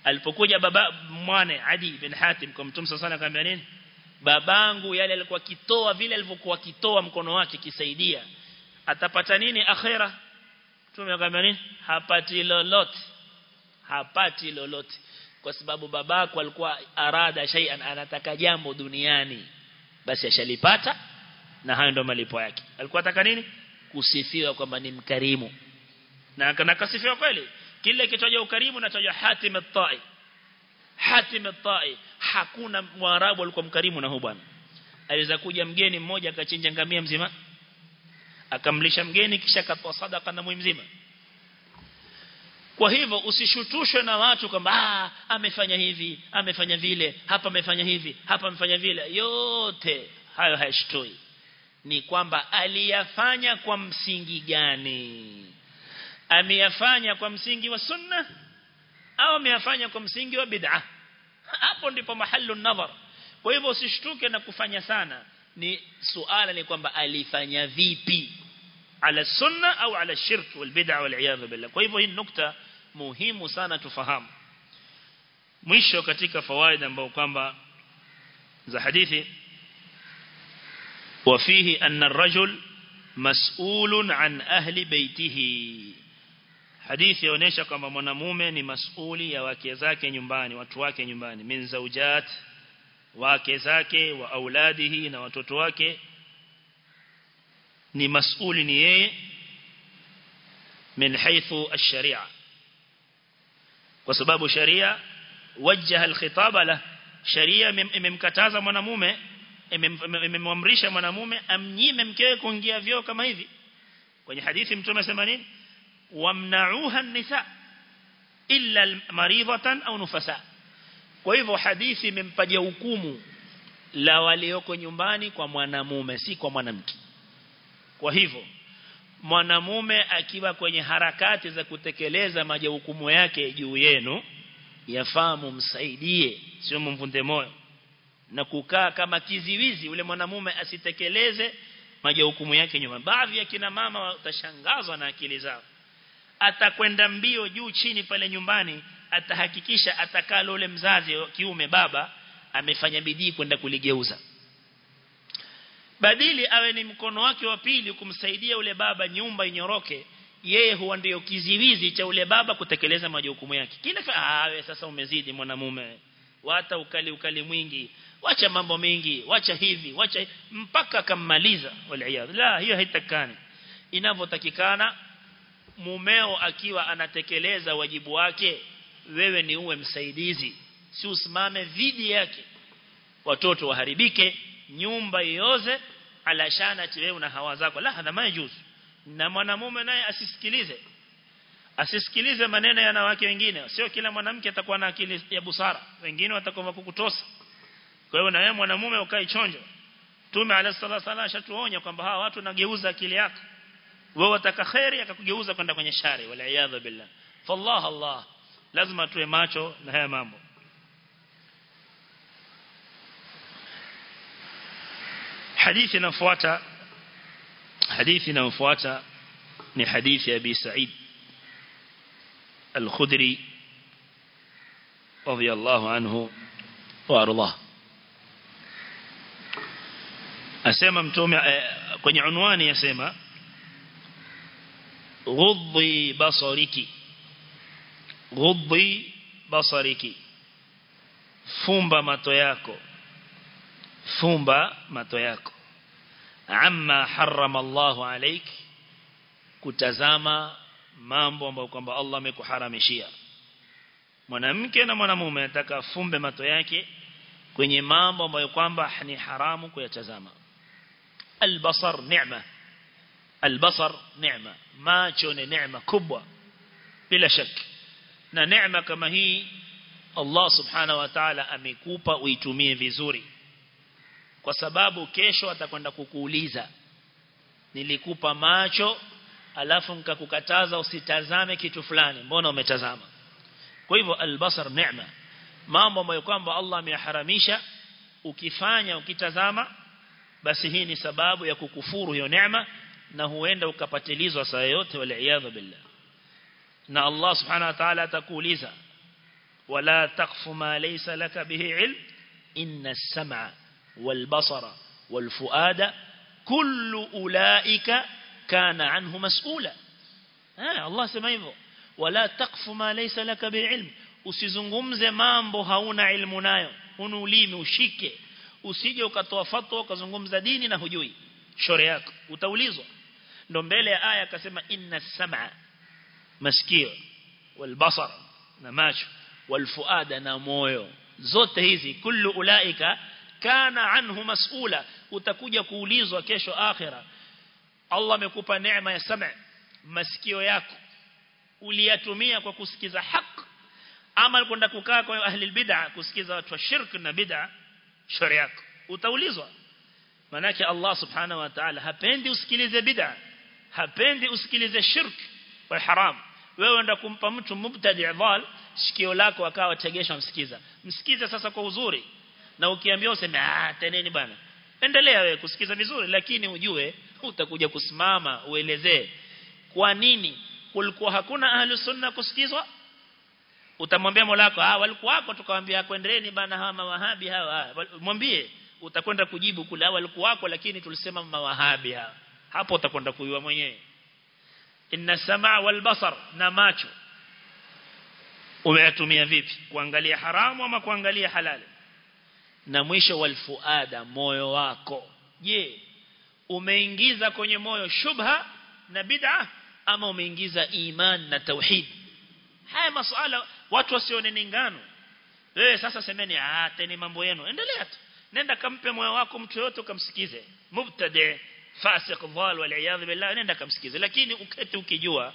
Alipokuja baba mwane Adi bin Hatim kwa mtume sana akamwambia nini? Babangu yale alikuwa kitoa vile alivyokuwa kitoa mkono wake kisaidia. Atapata nini akhera? Mtume akamwambia nini? Hapati lolote. Hapati lolote. Kwa sababu babako alikuwa arada shay'an anataka jambo duniani. Basi ashalipata na hayo ndo malipo yake. Alikuwa ataka nini kusifiwa kwamba ni mkarimu. Na kana kasifiwa kweli? Kile kitajwa ukarimu natajwa Hatim at-Tai Hatim at-Tai hakuna mwarabu alikuwa mkarimu na huyo bwana. Aliweza kuja mgeni mmoja akachinja ngamia mzima akamlisha mgeni kisha akatoa sadaka na mzima. Kwa hivyo usishutushwe na watu kwamba ah amefanya hivi amefanya vile hapa amefanya hivi hapa amefanya vile. Yote hayo hayashtoi ni kwamba aliyafanya kwa msingi gani? Ameyafanya kwa msingi wa sunna au ameyafanya kwa msingi wa bid'a? Hapo ndipo mahallu nadhar. Kwa hivyo usishtuke na kufanya sana. Ni suala ni kwamba alifanya vipi? Ala sunna au ala shirk wal bid'a wal iyad billah. Kwa hivyo hii nukta muhimu sana tufahamu. Mwisho katika fawaida ambayo kwamba za hadithi وفيه أن الرجل مسؤول عن أهل بيته. حديث يونيشا كما منامومي مسؤول يا وكيزاك نيمباني واتواك نيمباني من زوجات وكيزاك وأولاده واتواك ni masuli ni yeye min haythu ash-sharia kwa sababu sharia wajaha al-khitaba imemwamrisha mwanamume amnyime mkewe kuingia vyoo kama hivi. Kwenye hadithi mtume asema nini? Wamna'uha an-nisa illa maridatan au nufasa. Kwa hivyo hadithi imempaja hukumu la walioko nyumbani kwa mwanamume si kwa mwanamke. Kwa hivyo mwanamume akiwa kwenye harakati za kutekeleza majukumu yake juu yenu yafahamu msaidie sio mvunde moyo na kukaa kama kiziwizi ule mwanamume asitekeleze majukumu yake nyuma baadhi ya kina mama watashangazwa na akili zao. Atakwenda mbio juu chini pale nyumbani atahakikisha atakalo ule mzazi kiume baba amefanya bidii kwenda kuligeuza. Badili awe ni mkono wake wa pili kumsaidia ule baba nyumba inyoroke yeye huwa ndio kiziwizi cha ule baba kutekeleza majukumu yake. Kile sasa umezidi mwanamume. Wata ukali ukali mwingi wacha mambo mengi wacha hivi wacha mpaka kammaliza waliyad la hiyo haitakani inavyotakikana mumeo akiwa anatekeleza wajibu wake wewe ni uwe msaidizi. Si usimame dhidi yake. Watoto waharibike nyumba ioze alashana ati wewe una hawa zako. La hadha majuz na mwanamume naye asisikilize. Asisikilize maneno ya wanawake wengine. Sio kila mwanamke atakuwa na akili ya busara. Wengine watakuwa kukutosa kwa hiyo na wewe mwanamume ukae chonjo. Tume ala sallallahu alaihi ashatuonya kwamba hawa watu nageuza akili yako. Wewe wataka khairi akakugeuza kwenda kwenye shari. Wala iyadha billah. Fallah allah. Lazima tuwe macho na haya mambo. Hadithi inafuata hadithi inayofuata ni hadithi ya Abi Sa'id Al-Khudri radiyallahu anhu wa ardah asema mtume eh, kwenye unwani yasema غضي بصرك غضي بصرك fumba mato yako fumba mato yako amma harrama Allahu alaik kutazama mambo ambayo kwamba Allah amekuharamishia mwanamke na mwanamume anataka fumbe mato yake kwenye mambo ambayo kwamba ni haramu kuyatazama albasar neema albasar neema macho ni neema kubwa bila shaka na neema kama hii Allah subhanahu wa ta'ala amekupa uitumie vizuri. Kwa sababu kesho atakwenda kukuuliza nilikupa macho alafu nikakukataza usitazame kitu fulani mbona umetazama? Kwa hivyo albasar neema mambo ambayo kwamba Allah ameyaharamisha ukifanya ukitazama basi hii ni sababu ya kukufuru hiyo neema na huenda ukapatilizwa saa yote wal iyadha billah na Allah subhanahu wa ta'ala atakuuliza wala taqfu ma laysa laka bihi ilm inna as-sam'a wal basara wal fuada kullu ulaika kana anhu mas'ula eh Allah sema hivyo wala taqfu ma laysa laka bihi ilm usizungumze mambo hauna ilmu nayo huna ulimi ushike usije ukatoa fatwa ukazungumza dini na hujui shore yako utaulizwa ndo mbele ya aya akasema inna sam'a masikio wal basar na macho wal fuada na moyo zote hizi kullu ulaika kana anhu mas'ula utakuja kuulizwa kesho akhira Allah amekupa neema ya sam'a masikio yako uliyatumia kwa kusikiza haki ama kwenda kukaa kwa ahli bid'a kusikiza watu wa shirk na bid'a shari yako. Utaulizwa. Manake Allah subhanahu wa ta'ala hapendi usikilize bid'a hapendi usikilize shirk wa haram. Wewe enda kumpa mtu mubtadi' dhal sikio lako akawa tegesha msikiza. Msikize sasa kwa uzuri. Na ukiambia useme ah teneni bana endelea wewe kusikiza vizuri lakini ujue utakuja kusimama uelezee. Kwa nini? Kulikuwa hakuna ahlu sunna kusikizwa utamwambia Mola wako ah walikuwa wako tukamwambia kwendeni bana hawa mawahabi hawa. Mwambie utakwenda kujibu kule. Walikuwa wako lakini tulisema mawahabi hawa. Hapo utakwenda kuiwa mwenyewe. Inna samaa wal basar na macho. Umeyatumia vipi? Kuangalia haramu ama kuangalia halali? Na mwisho wal fuada moyo wako. Je umeingiza kwenye moyo shubha na bid'a ama umeingiza iman na tauhid haya masuala watu wasioneni ngano. Wewe sasa semeni aateni mambo yenu. Endelea tu. Nenda kampe moyo wako mtu yote ukamsikize. Mubtadi fasiq dhal wal iyad billah nenda kamsikize. Lakini uketi ukijua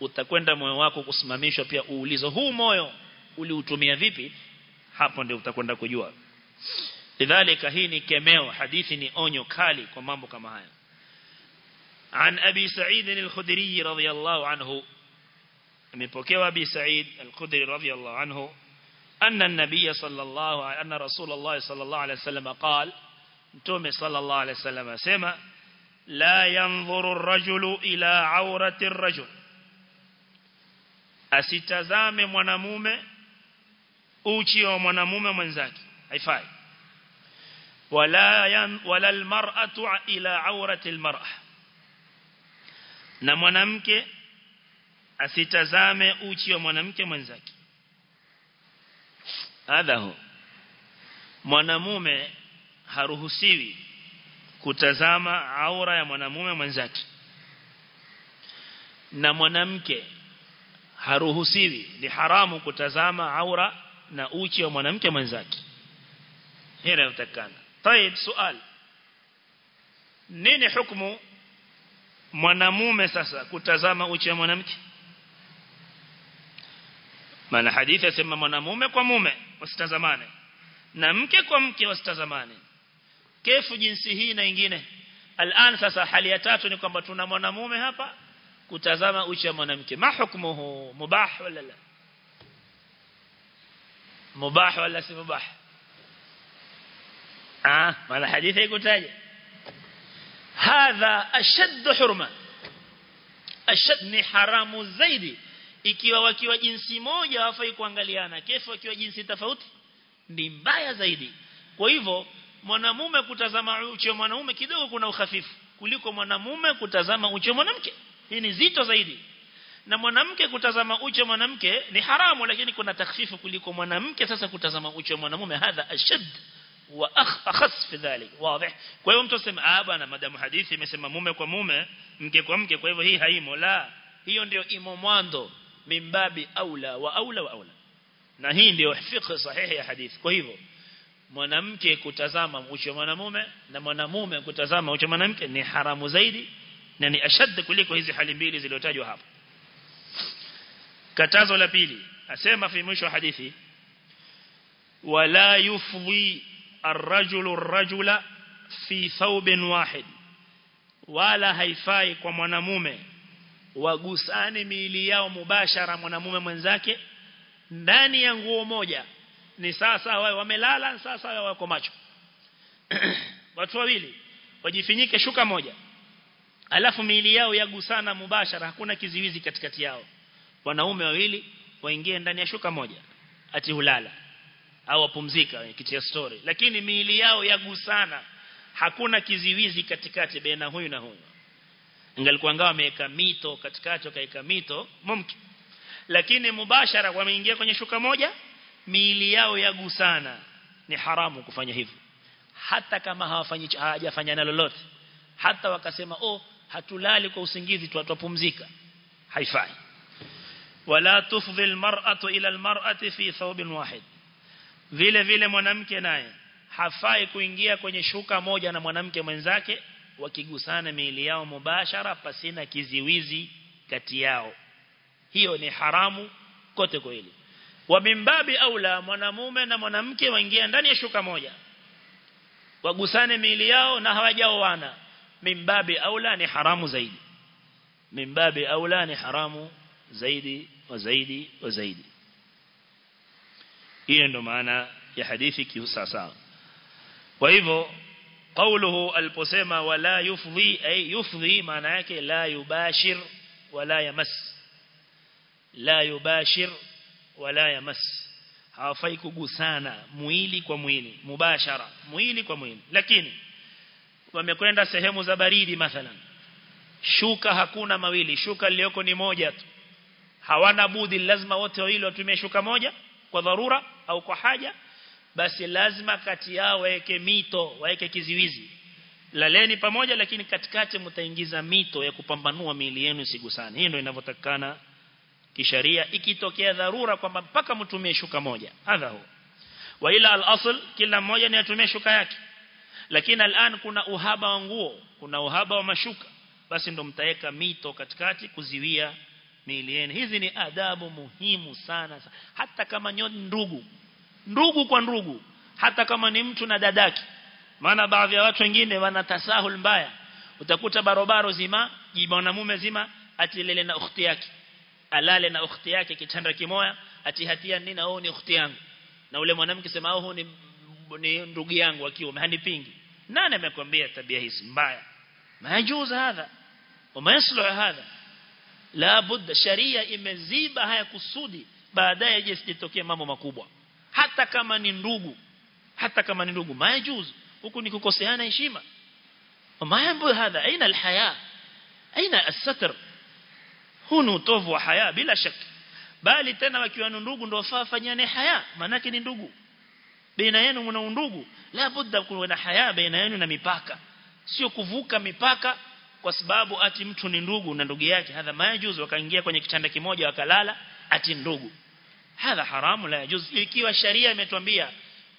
utakwenda moyo wako kusimamishwa pia uulizo huu moyo uliutumia vipi? Hapo ndio utakwenda kujua. Lidhalika hii ni kemeo hadithi ni onyo kali kwa mambo kama haya. An abi sa'id al-khudri radiyallahu anhu عنه مبوكيو أبي سعيد الخدري رضي الله عنه أن النبي صلى الله عليه أن رسول الله صلى الله عليه وسلم قال تومي صلى الله عليه وسلم سمع لا ينظر الرجل إلى عورة الرجل asitazame mwanamume uchi wa mwanamume mwenzake haifai wala yan, wala almar'atu ila awrati almar'a na mwanamke asitazame uchi wa mwanamke mwenzake. Adahu mwanamume haruhusiwi kutazama aura ya mwanamume mwenzake. Na mwanamke haruhusiwi ni haramu kutazama aura na uchi wa mwanamke mwenzake. Hili utakana. Tayeb swali nini hukumu mwanamume sasa kutazama uchi wa mwanamke? Maana hadithi yasema mwanamume kwa mume wasitazamane. Na mke kwa mke wasitazamane. Kefu jinsi hii na ingine. Al'an sasa hali ya tatu ni kwamba tuna mwanamume hapa kutazama uchi wa mwanamke. Ma hukmuhu? Mubah wala la? Mubah wala si mubah? Ah maana hadithi ikutaja hadha ashaddu hurma. Ashad ni haramu zaidi ikiwa wakiwa jinsi moja hawafai kuangaliana. Kesho wakiwa jinsi tofauti ni mbaya zaidi. Kwa hivyo mwanamume kutazama uchi wa mwanamume kidogo kuna uhafifu kuliko mwanamume kutazama uchi wa mwanamke. Hii ni zito zaidi. Na mwanamke kutazama uchi wa mwanamke ni haramu lakini kuna takhfifu kuliko mwanamke sasa kutazama uchi wa mwanamume. Hadha ashad wa akhas fi dhalik wazi. Kwa hiyo mtu asema ah bwana madamu hadithi imesema mume kwa mume mke kwa mke. Kwa hivyo hii haimo. La hiyo ndio imo mwanzo mimbabi aula wa aula wa aula. Na hii ndio fiqh sahihi ya hadithi kwa hivyo mwanamke kutazama uchi wa mwanamume na mwanamume kutazama uchi wa mwanamke ni haramu zaidi na ni ashad kuliko hizi hali mbili zilizotajwa hapo. Katazo la pili asema fi mwisho hadithi wala yufwi arrajulu arrajula fi thawbin wahid. Wala haifai kwa mwanamume wagusane miili yao mubashara mwanamume mwenzake ndani ya nguo moja. Ni sasa wao wamelala sasa wao wako macho. (clears throat) Watu wawili wajifinyike shuka moja. Alafu miili yao yagusana mubashara hakuna kiziwizi katikati yao. Wanaume wawili waingie ndani ya shuka moja. Ati hulala. Au wapumzika kitia story. Lakini miili yao yagusana hakuna kiziwizi katikati baina huyu na huyu ingalikuwa ngao ameweka mito katikati wakaweka mito mumkin. Lakini mubashara wameingia kwenye shuka moja miili yao yagusana. Ni haramu kufanya hivyo. Hata kama hawafanyi hajafanya na lolote. Hata wakasema oh hatulali kwa usingizi tutapumzika haifai. Wala tufdhi almar'atu ila almar'ati fi thawbin wahid. Vile vile mwanamke naye hafai kuingia kwenye shuka moja na mwanamke mwenzake wakigusana miili yao mubashara pasina kiziwizi kati yao. Hiyo ni haramu kote kweli. Wa mimbabi aula mwanamume na mwanamke waingia ndani ya shuka moja wagusane miili yao na hawajaoana. Mimbabi aula ni haramu zaidi. Mimbabi aula ni haramu zaidi wa zaidi wa zaidi. Hiyo ndo maana ya hadithi kiusasa kwa hivyo قوله aliposema wala yufdhi ay yufdhi maana yake la yubashir wala yamas la yubashir wala yamas hawafai kugusana mwili kwa mwili mubashara mwili kwa mwili lakini wamekwenda sehemu za baridi mathalan shuka hakuna mawili shuka lilioko ni moja tu hawana budi lazima wote wawili watumie shuka moja kwa dharura au kwa haja basi lazima kati yao waweke mito waweke kiziwizi. Laleni pamoja lakini katikati mtaingiza mito ya kupambanua miili yenu sigusani hii ndio inavyotakana kisharia ikitokea dharura kwamba mpaka mtumie shuka moja hadha huo. Wa ila al-asl kila mmoja ni atumie shuka yake. Lakini al'an kuna uhaba wa nguo kuna uhaba wa mashuka. Basi ndo mtaweka mito katikati kuziwia miili yenu. Hizi ni adabu muhimu sana hata kama nyoni ndugu ndugu kwa ndugu hata kama ni mtu na dadaki. Maana baadhi ya watu wengine wana tasahul mbaya. Utakuta barobaro zima mwanamume zima atilele na ukhti yake. Alale na ukhti yake kitanda kimoya atihatia nini na wewe oh, ni ukhti yangu. Na ule mwanamke sema wewe ni ni ndugu yangu wa kiume hanipingi. Nani amekwambia tabia hizi mbaya? Majuza hadha. Umaisluh hadha. La budda sharia imeziba haya kusudi baadaye je sitokee mambo makubwa hata kama ni ndugu hata kama ni ndugu majuz huku ni kukoseana heshima. Mambo hadha? Aina alhaya? Aina as-satr? Hunu utovu wa haya bila shaka bali tena wakiwa ndugu ndio faa fanyane haya. Manake ni ndugu. Baina yenu mna undugu. La budda kuwe na haya baina yenu na mipaka. Sio kuvuka mipaka kwa sababu ati mtu ni ndugu na ndugu yake. Hadha majuz wakaingia kwenye kitanda kimoja wakalala ati ndugu hadha haramu la yajuz ikiwa sharia imetuambia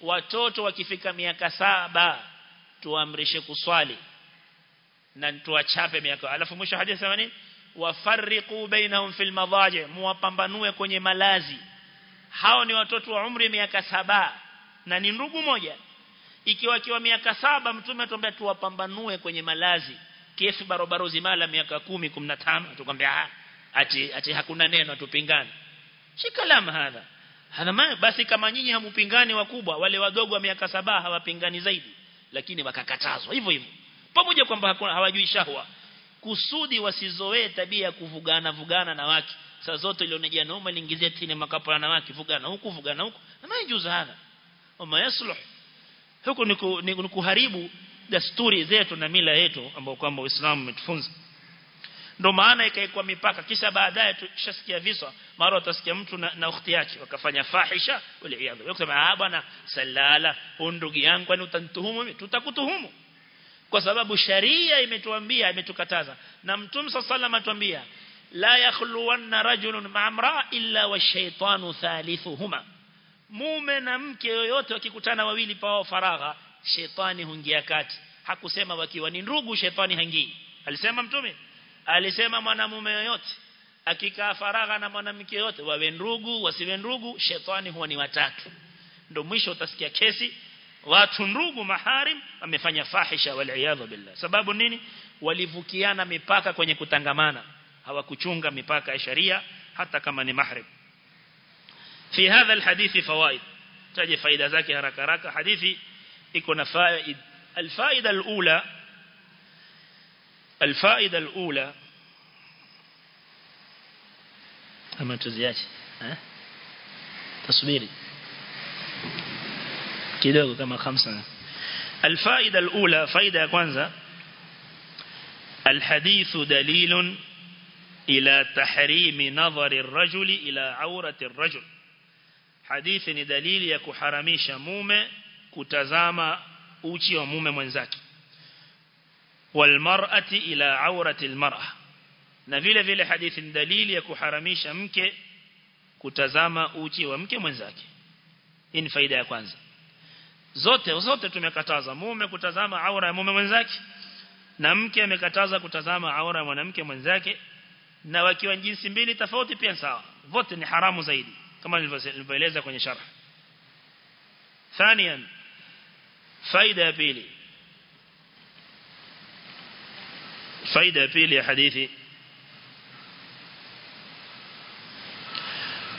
watoto wakifika miaka saba tuamrishe kuswali na tuachape miaka alafu mwisho hadithi sema nini? Wafarriqu bainahum fil madaji. Muwapambanue kwenye malazi. Hao ni watoto wa umri miaka saba. Na ni ndugu moja. Ikiwa kiwa miaka saba mtume atuambia tuwapambanue kwenye malazi. Kesi barobaro zimala miaka 10 15 tukwambia ati ati hakuna neno tupingane shikalam hadha. Hadha ma basi kama nyinyi hamupingani wakubwa wale wadogo wa miaka saba hawapingani zaidi. Lakini wakakatazwa hivyo hivyo. Pamoja kwamba hawajui shahwa. Kusudi wasizoee tabia kuvugana vugana na wake. Saa zote unajia nauma liingizie tini makapala na waki vugana huku vugana huku. Ama injuza hadha. Wama yasluh. Huku ni kuharibu desturi zetu na mila yetu ambao kwamba Uislamu umetufunza. Ndio maana ikaikwa mipaka kisha baadaye tushasikia visa mara utasikia mtu na, na ukhti yake wakafanya fahisha wale iyadha wakasema ah bwana salala ndugu yangu kwani utanituhumu tutakutuhumu. Kwa sababu sharia imetuambia imetukataza. Na mtume sallallahu atuambia la yakhluwanna rajulun ma'amra illa washaytanu thalithuhuma. Mume na mke yoyote wakikutana wawili pao faragha shetani huingia kati. Hakusema wakiwa ni ndugu shetani haingii. Alisema mtume? Alisema mwanamume yoyote akikaa faragha na mwanamke yote wawe ndugu wasiwe ndugu shetani huwa ni watatu ndio mwisho utasikia kesi watu ndugu maharim wamefanya fahisha wal billah sababu nini walivukiana mipaka kwenye kutangamana hawakuchunga mipaka ya sharia hata kama ni mahrim fi hadha alhadith fawaid taje faida zake haraka haraka hadithi iko na faida الفائدة الأولى الفائدة الأولى ama tuziache eh tasubiri kidogo kama 5 الفائدة الأولى فائدة كwanza الحديث دليل إلى تحريم نظر الرجل إلى عورة الرجل. حديث دليل يكحرميش مومة كتزام uchi wa mume mwenzake والمرأة إلى عورة المرأة. na vile vile hadithi ni dalili ya kuharamisha mke kutazama uchi wa mke mwenzake hii ni faida ya kwanza zote zote tumekataza mume kutazama aura ya mume mwenzake na mke amekataza kutazama aura ya mwanamke mwenzake na wakiwa jinsi mbili tofauti pia sawa wote ni haramu zaidi kama nilivyoeleza kwenye sharh ثانيا faida ya pili faida ya pili ya hadithi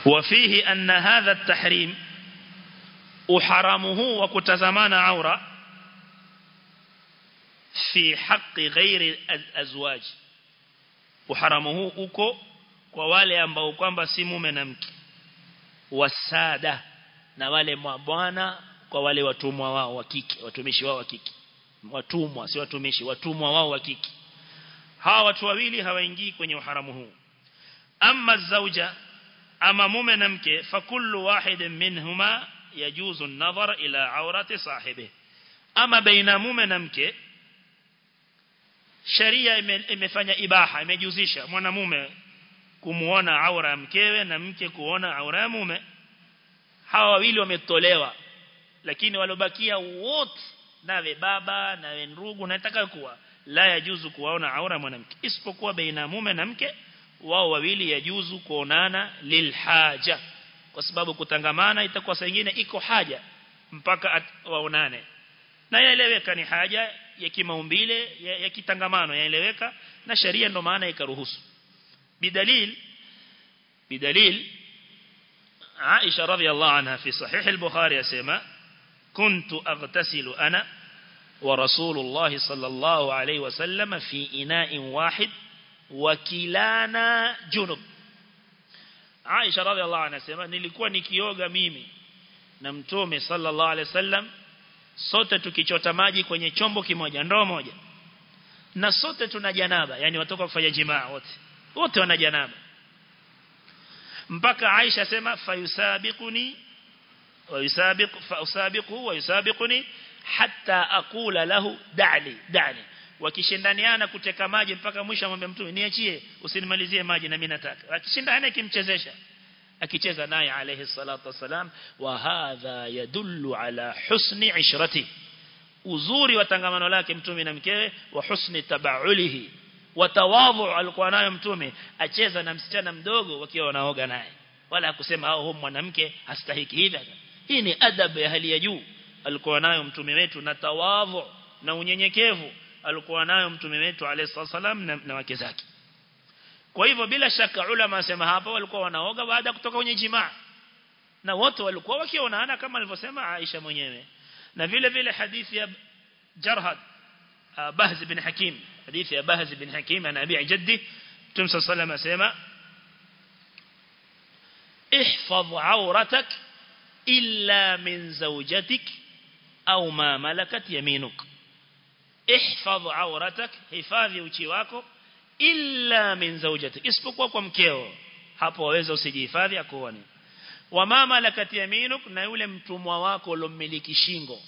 وفيه أن هذا التحريم أحرمه وكتزمان عورة في حق غير الأزواج أحرمه أكو kwa wale ambao kwamba si mume na mke wasada na wale mabwana kwa wale watumwa wao wa kike watumishi wao wa kike watumwa si watumishi watumwa wao wa kike hawa watu wawili hawaingii kwenye uharamu huu amma zauja ama mume na mke fakullu wahidin minhuma yajuzu an-nazar ila awrati sahibi. Ama baina mume na mke sharia imefanya ibaha imejuzisha mwanamume kumuona aura ya mkewe na mke kuona aura ya mume. Hawa wawili wametolewa lakini walobakia wote nawe baba nawe ndugu nataka kuwa la yajuzu kuwaona aura mwanamke. Isipokuwa baina mume na mke wao wawili yajuzu kuonana lilhaja kwa sababu kutangamana itakuwa saa nyingine iko haja mpaka waonane na yaeleweka ni haja ya kimaumbile ya, ya kitangamano yaeleweka na sharia ndo maana ikaruhusu bidalil bidalil Aisha radhiallahu anha fi sahih al-Bukhari yasema كنت أغتسل أنا ورسول الله صلى الله عليه وسلم في إناء واحد wakilana junub. Aisha radhiallahu anasema nilikuwa nikioga mimi na mtume sallallahu alaihi wasallam sote tukichota maji kwenye chombo kimoja ndoo moja. Na sote tuna janaba yani watoka kufanya jimaa wote. Wote wana janaba. Mpaka Aisha sema fayusabiquni wa yusabiqu fa usabiqu wa yusabiquni hatta aqula lahu da'li da'li wakishindaniana kuteka maji mpaka mwisho amwambia mtume niachie usinimalizie maji na mimi nataka. Akishindana kimchezesha. Akicheza naye alayhi salatu wasalam wa hadha yadullu ala husni ishrati. Uzuri wa tangamano lake mtume na mkewe wa husni tabaulihi. Wa tawadhu alikuwa nayo mtume acheza na msichana mdogo wakiwa wanaoga naye. Wala kusema hao mwanamke hastahiki hivi. Hii ni adabu ya hali ya juu alikuwa nayo mtume wetu na tawadhu na unyenyekevu alikuwa nayo mtume wetu alayhi salam na, na wake zake kwa hivyo bila shaka ulama sema hapa walikuwa wanaoga baada kutoka kwenye jimaa na wote walikuwa wakionana kama alivyosema Aisha mwenyewe na vile vile hadithi ya Jarhad Bahz bin Hakim hadithi ya Bahz bin Hakim ana Abi Jaddi Mtume صلى الله عليه وسلم ihfadh auratak illa min zawjatik au ma malakat yaminuk ihfadh auratak hifadhi uchi wako illa min zawjatik. Isipokuwa kwa mkeo hapo waweza usijihifadhi akuone wa mama lakati yaminuk na yule mtumwa wako ulommiliki shingo.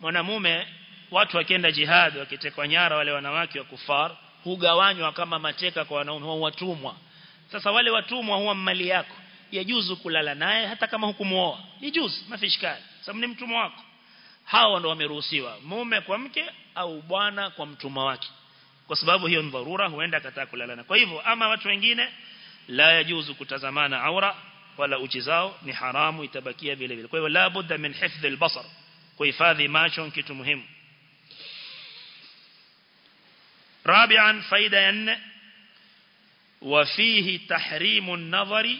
Mwanamume watu wakienda jihad wakitekwa nyara wale wanawake wa kufar hugawanywa kama mateka kwa wanaume wa watumwa. Sasa wale watumwa huwa mali yako. Yajuzu kulala naye hata kama hukumuoa. Yajuzu mafishkali sababu ni mtumwa wako hao ndo wameruhusiwa mume kwa mke au bwana kwa mtumwa wake kwa sababu hiyo ni dharura huenda akataa kulala na kwa hivyo ama watu wengine la yajuzu kutazamana aura wala uchi zao ni haramu itabakia vile vile kwa hivyo la budda min hifdh albasar kuhifadhi macho kitu muhimu رابعا فائدة أن وفيه تحريم النظر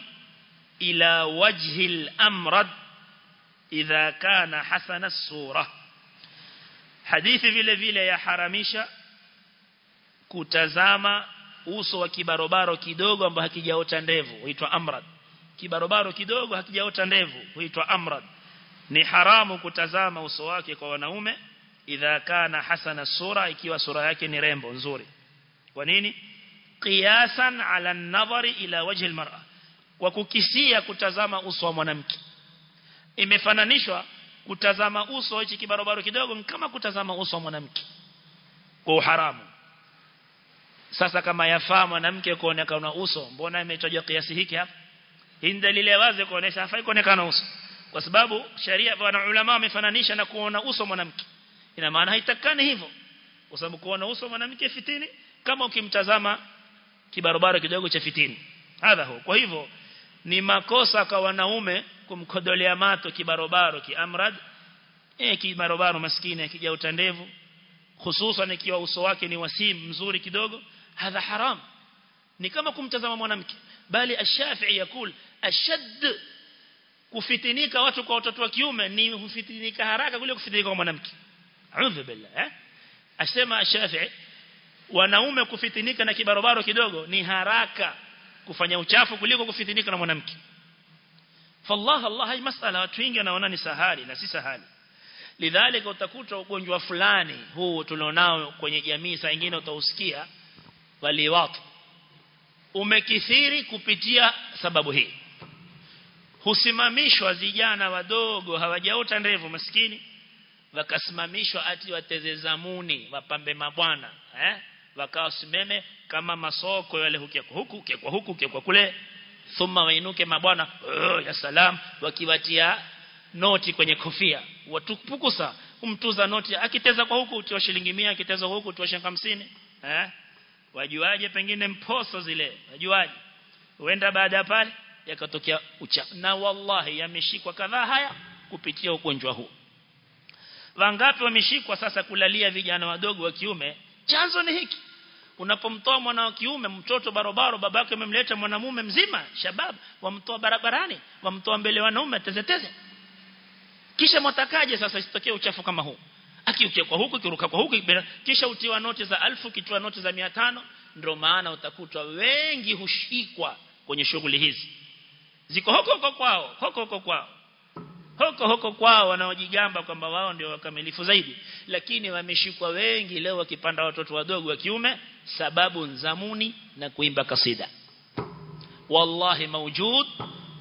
إلى وجه الأمرد idha كان حسن sura حديث vile vile yaharamisha kutazama uso wa kibarobaro kidogo ambao hakijaota ndevu huitwa amrad. Kibarobaro kidogo hakijaota ndevu huitwa amrad. Ni haramu kutazama uso wake kwa wanaume idha kana hasana sura ikiwa sura yake ni rembo nzuri. Kwa nini? Qiyasan ala an-nadhari ila wajhi al kwa kukisia kutazama uso wa mwanamke imefananishwa kutazama uso hichi kibarobaro kidogo kama kutazama uso wa mwanamke kwa uharamu. Sasa kama yafaa mwanamke kuonekana uso mbona imetajwa kiasi hiki hapa? Hii dalili wazi kuonesha hafai kuonekana uso. Kwa sababu sharia wana ulama wamefananisha na kuona uso mwanamke. Ina maana haitakani hivyo. Kwa sababu kuona uso mwanamke fitini kama ukimtazama kibarobaro kidogo cha fitini. Hadha kwa hivyo ni makosa kwa wanaume kumkodolea mato kibarobaro kiamrad eh kibarobaro maskini akija utandevu hususan ikiwa uso wake ni wasim mzuri kidogo hadha haram. Ni kama kumtazama mwanamke. Bali ash-Shafi'i yakul ashadd kufitinika watu kwa watoto wa kiume ni kufitinika haraka kuliko kufitinika kwa mwanamke. A'udhu billah eh? Asema ash-Shafi'i wanaume kufitinika na kibarobaro kidogo ni haraka kufanya uchafu kuliko kufitinika na mwanamke fallah الله hii masala watu wengi wanaona ni sahali na si sahali. Lidhalika utakuta ugonjwa fulani huu tulionao kwenye jamii saa nyingine utausikia waliwatu. Umekithiri kupitia sababu hii. Husimamishwa vijana wadogo hawajaota ndevu maskini wakasimamishwa ati wateze zamuni wapambe mabwana eh? Wakawasimeme kama masoko yale hukiako huku kwa huku kwa kule thumma wainuke mabwana oh, ya salam wakiwatia noti kwenye kofia. Watupukusa umtuza noti. Akiteza kwa huku utiwa shilingi 100 akiteza kwa huku utiwa shilingi 50 eh? Wajuaje pengine mposo zile? Wajuaje? Huenda baada ya pale yakatokea ucha na wallahi yameshikwa kadhaa haya kupitia ugonjwa huu. Wangapi wameshikwa sasa kulalia vijana wadogo wa kiume? Chanzo ni hiki unapomtoa mwana wa kiume mtoto barobaro babake amemleta mwanamume mzima shabab wamtoa barabarani wamtoa mbele wanaume tezeteze kisha mtakaje sasa isitokee uchafu kama huu? Akiukia kwa huku kiruka kwa huku kisha utiwa noti za alfu kitiwa noti za 500 ndio maana utakutwa wengi hushikwa kwenye shughuli hizi. Ziko huko huko kwao huko huko kwao. Huko huko kwao wanaojigamba kwamba wao ndio wakamilifu zaidi. Lakini wameshikwa wengi leo wakipanda watoto wadogo wa kiume sababu nzamuni na kuimba kasida. Wallahi maujud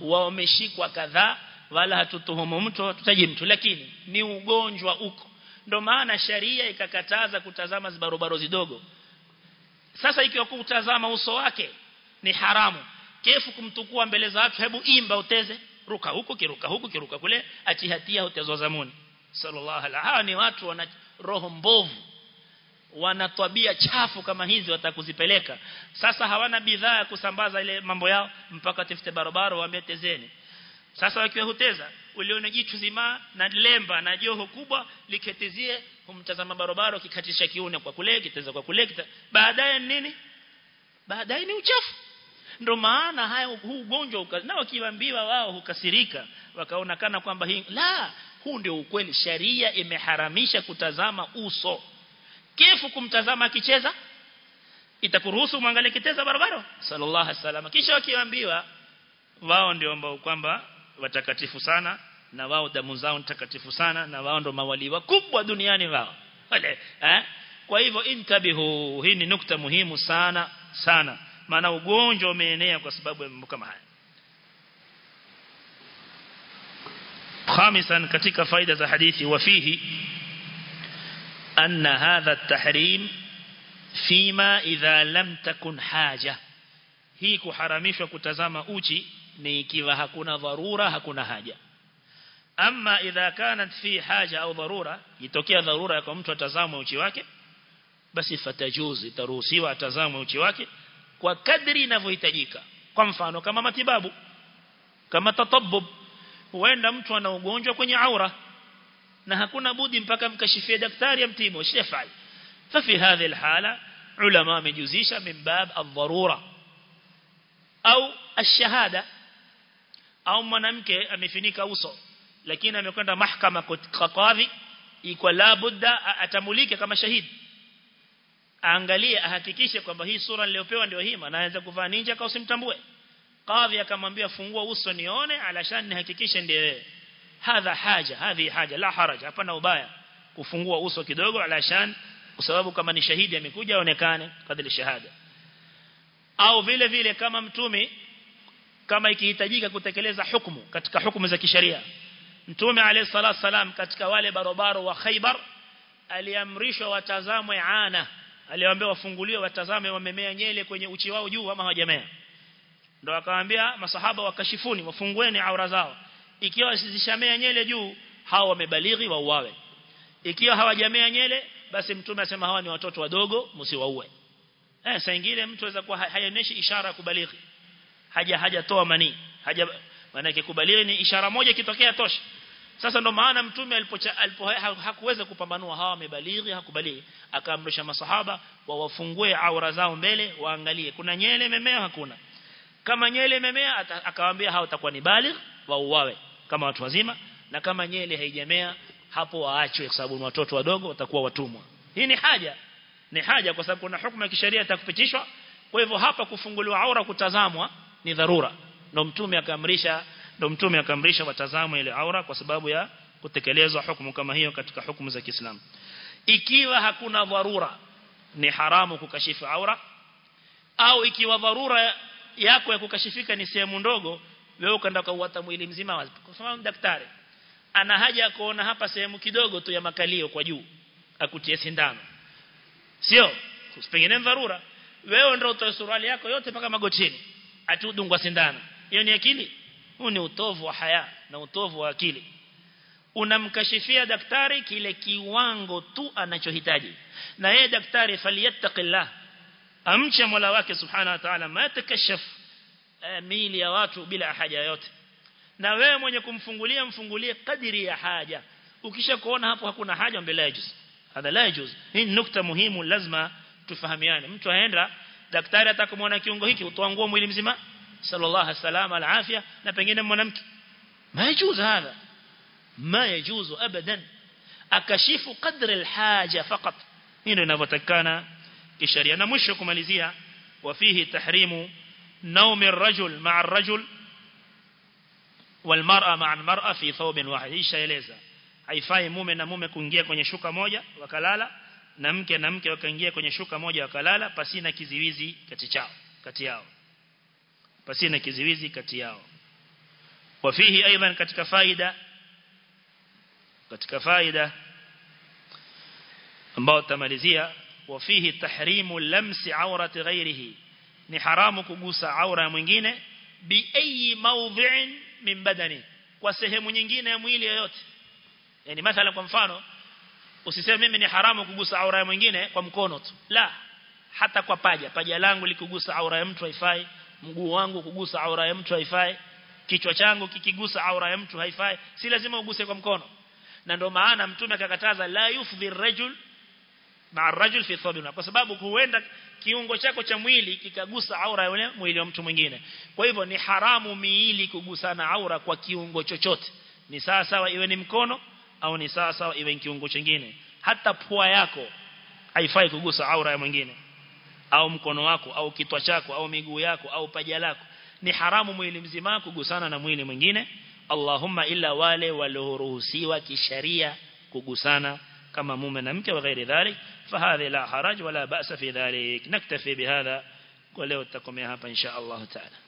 wameshikwa kadhaa wala hatutuhumu mtu hatutaji mtu lakini ni ugonjwa uko. Ndio maana sharia ikakataza kutazama zibarobaro zidogo. Sasa ikiwa kutazama uso wake ni haramu kefu kumtukua mbele za watu hebu imba uteze. Ruka huku kiruka huku kiruka kule atihatia utezo zamuni. Sallallahu alaihi ni watu wana roho mbovu wana tabia chafu kama hizi watakuzipeleka. Sasa hawana bidhaa ya kusambaza ile mambo yao mpaka tafute barabara waambie tezeni. Sasa wakiwa huteza uliona jicho zima na lemba na joho kubwa liketezie humtazama barabara kikatisha kiuno kwa kule kiteza kwa kule baadaye nini? Baadaye ni uchafu. Ndo maana haya huu ugonjwa na wakiambiwa wao hukasirika wakaona kana kwamba hii la huu ndio ukweli. Sharia imeharamisha kutazama uso kifu kumtazama akicheza? Itakuruhusu mwangalie kiteza barabara? Sallallahu alaihi wasallam. Kisha wakiambiwa wao ndio ambao kwamba watakatifu sana na wao damu zao takatifu sana na wao ndio mawali wakubwa duniani wao. Wale eh? Kwa hivyo intabihu hii ni nukta muhimu sana sana. Maana ugonjwa umeenea kwa sababu ya mambo kama haya. Khamisan katika faida za hadithi wafihi anna hadha at-tahrim fima idha lam takun haja hii kuharamishwa kutazama uchi ni ikiwa hakuna dharura hakuna haja ama idha kanat fi haja au dharura itokea dharura kwa mtu atazama uchi wake basi fatajuzi itaruhusiwa atazama uchi wake kwa kadri inavyohitajika. Kwa mfano kama matibabu kama tatabbub. Huenda mtu ana ugonjwa kwenye aura na hakuna budi mpaka mkashifie daktari amtibu shefai ففي هذه الحالة علماء مجوزيشة من باب الضرورة أو الشهادة أو mwanamke amefinika uso lakini amekwenda mahakama kwa kadhi iko la budda atamulike kama shahidi aangalie ahakikishe kwamba hii sura niliyopewa ndio hii maana anaweza kuvaa ninja kwa usimtambue kadhi akamwambia fungua uso nione alashan nihakikishe ndiye wewe hadha haja hadhi haja la haraj hapana ubaya. Kufungua uso kidogo alashan kwa sababu kama ni shahidi amekuja aonekane kadri shahada. Au vile vile kama mtume kama ikihitajika kutekeleza hukumu katika hukumu za kisheria mtume alayhi salatu salam katika wale barobaro wa Khaybar aliamrishwa watazamwe ana. Aliwaambia wafunguliwe watazame wamemea nyele kwenye uchi wao juu ama hawajamea. Ndio akawaambia masahaba wakashifuni wafungueni aura zao ikiwa zishamea nyele juu hao wamebalighi wauawe. Ikiwa hawajamea nyele basi mtume asema hawa ni watoto wadogo msiwaue. Eh saa nyingine mtu anaweza kuwa haionyeshi ishara kubalighi. Haja hajatoa mani haja maana yake kubalighi ni ishara moja ikitokea tosha. Sasa ndo maana mtume alipocha alipo hakuweza kupambanua hawa wamebalighi hakubalighi akaamrisha masahaba wawafungue aura zao mbele waangalie. Kuna nyele memea hakuna. Kama nyele memea akawaambia hao watakuwa ni baligh wauawe kama watu wazima na kama nyele haijamea hapo waachwe kwa sababu watoto wadogo watakuwa watumwa. Hii ni haja ni haja kwa sababu kuna hukumu ya kisheria itakupitishwa. Kwa hivyo hapa kufunguliwa aura kutazamwa ni dharura. Ndio mtume akaamrisha ndio mtume akaamrisha watazamwe ile aura kwa sababu ya kutekelezwa hukumu kama hiyo katika hukumu za Kiislamu. Ikiwa hakuna dharura ni haramu kukashifu aura au ikiwa dharura yako ya kukashifika ni sehemu ndogo wewe ukaenda kuuata mwili mzima wazi kwa sababu daktari ana haja kuona hapa sehemu kidogo tu ya makalio kwa juu akutie sindano. Sio? Usipengine dharura wewe ndio utoe suruali yako yote paka magotini atudungwa sindano. Hiyo ni akili? Huu ni utovu wa haya na utovu wa akili. Unamkashifia daktari kile kiwango tu anachohitaji. Na yeye daktari falyattaqillah amcha Mola wake subhanahu wa ta'ala ma mili ya watu bila haja yote na wewe mwenye kumfungulia mfungulie kadiri ya haja ukisha kuona hapo hakuna haja mbele ya juz hadha la juz hii nukta muhimu lazima tufahamiane mtu aenda daktari atakumwona kiungo hiki utoa nguo mwili mzima sallallahu alaihi wasallam alafia na pengine mwanamke ma yajuz hadha ma yajuzu abadan akashifu qadri alhaja fakat hilo linavyotakana kisheria na mwisho kumalizia wafihi tahrimu naumi الرجل مع الرجل والمرأة مع المرأة في ثوب واحد ishaeleza haifai mume na mume kuingia kwenye shuka moja wakalala na mke na mke wakaingia kwenye shuka moja wakalala pasina kiziwizi kati chao kati yao pasina kiziwizi kati yao wafihi aidan katika faida katika faida ambao tamalizia wafihi tahrimu lamsi aurati ghairihi ni haramu kugusa aura ya mwingine bi ayi mawdhi'in min badani kwa sehemu nyingine ya mwili yoyote. Yani mathalan kwa mfano usiseme mimi ni haramu kugusa aura ya mwingine kwa mkono tu. La hata kwa paja. Paja langu likugusa aura ya mtu haifai. Mguu wangu kugusa aura ya mtu haifai. Kichwa changu kikigusa aura ya mtu haifai. Si lazima uguse kwa mkono. Na ndio maana mtume akakataza la yufdhi rajul ma'arajul fi thawbina kwa sababu huenda kiungo chako cha mwili kikagusa aura ya mwili wa mtu mwingine. Kwa hivyo ni haramu miili kugusana aura kwa kiungo chochote. Ni sawa sawa iwe ni mkono au ni sawa sawa iwe ni kiungo chingine. Hata pua yako haifai kugusa aura ya mwingine. Au mkono wako au kitwa chako au miguu yako au paja lako. Ni haramu mwili mzima kugusana na mwili mwingine. Allahumma illa wale walioruhusiwa kisharia kugusana kama mume na mke wa ghairi dhalik. فهذه لا حرج ولا بأس في ذلك. نكتفي بهذا ولو واتقوا منها إن شاء الله تعالى.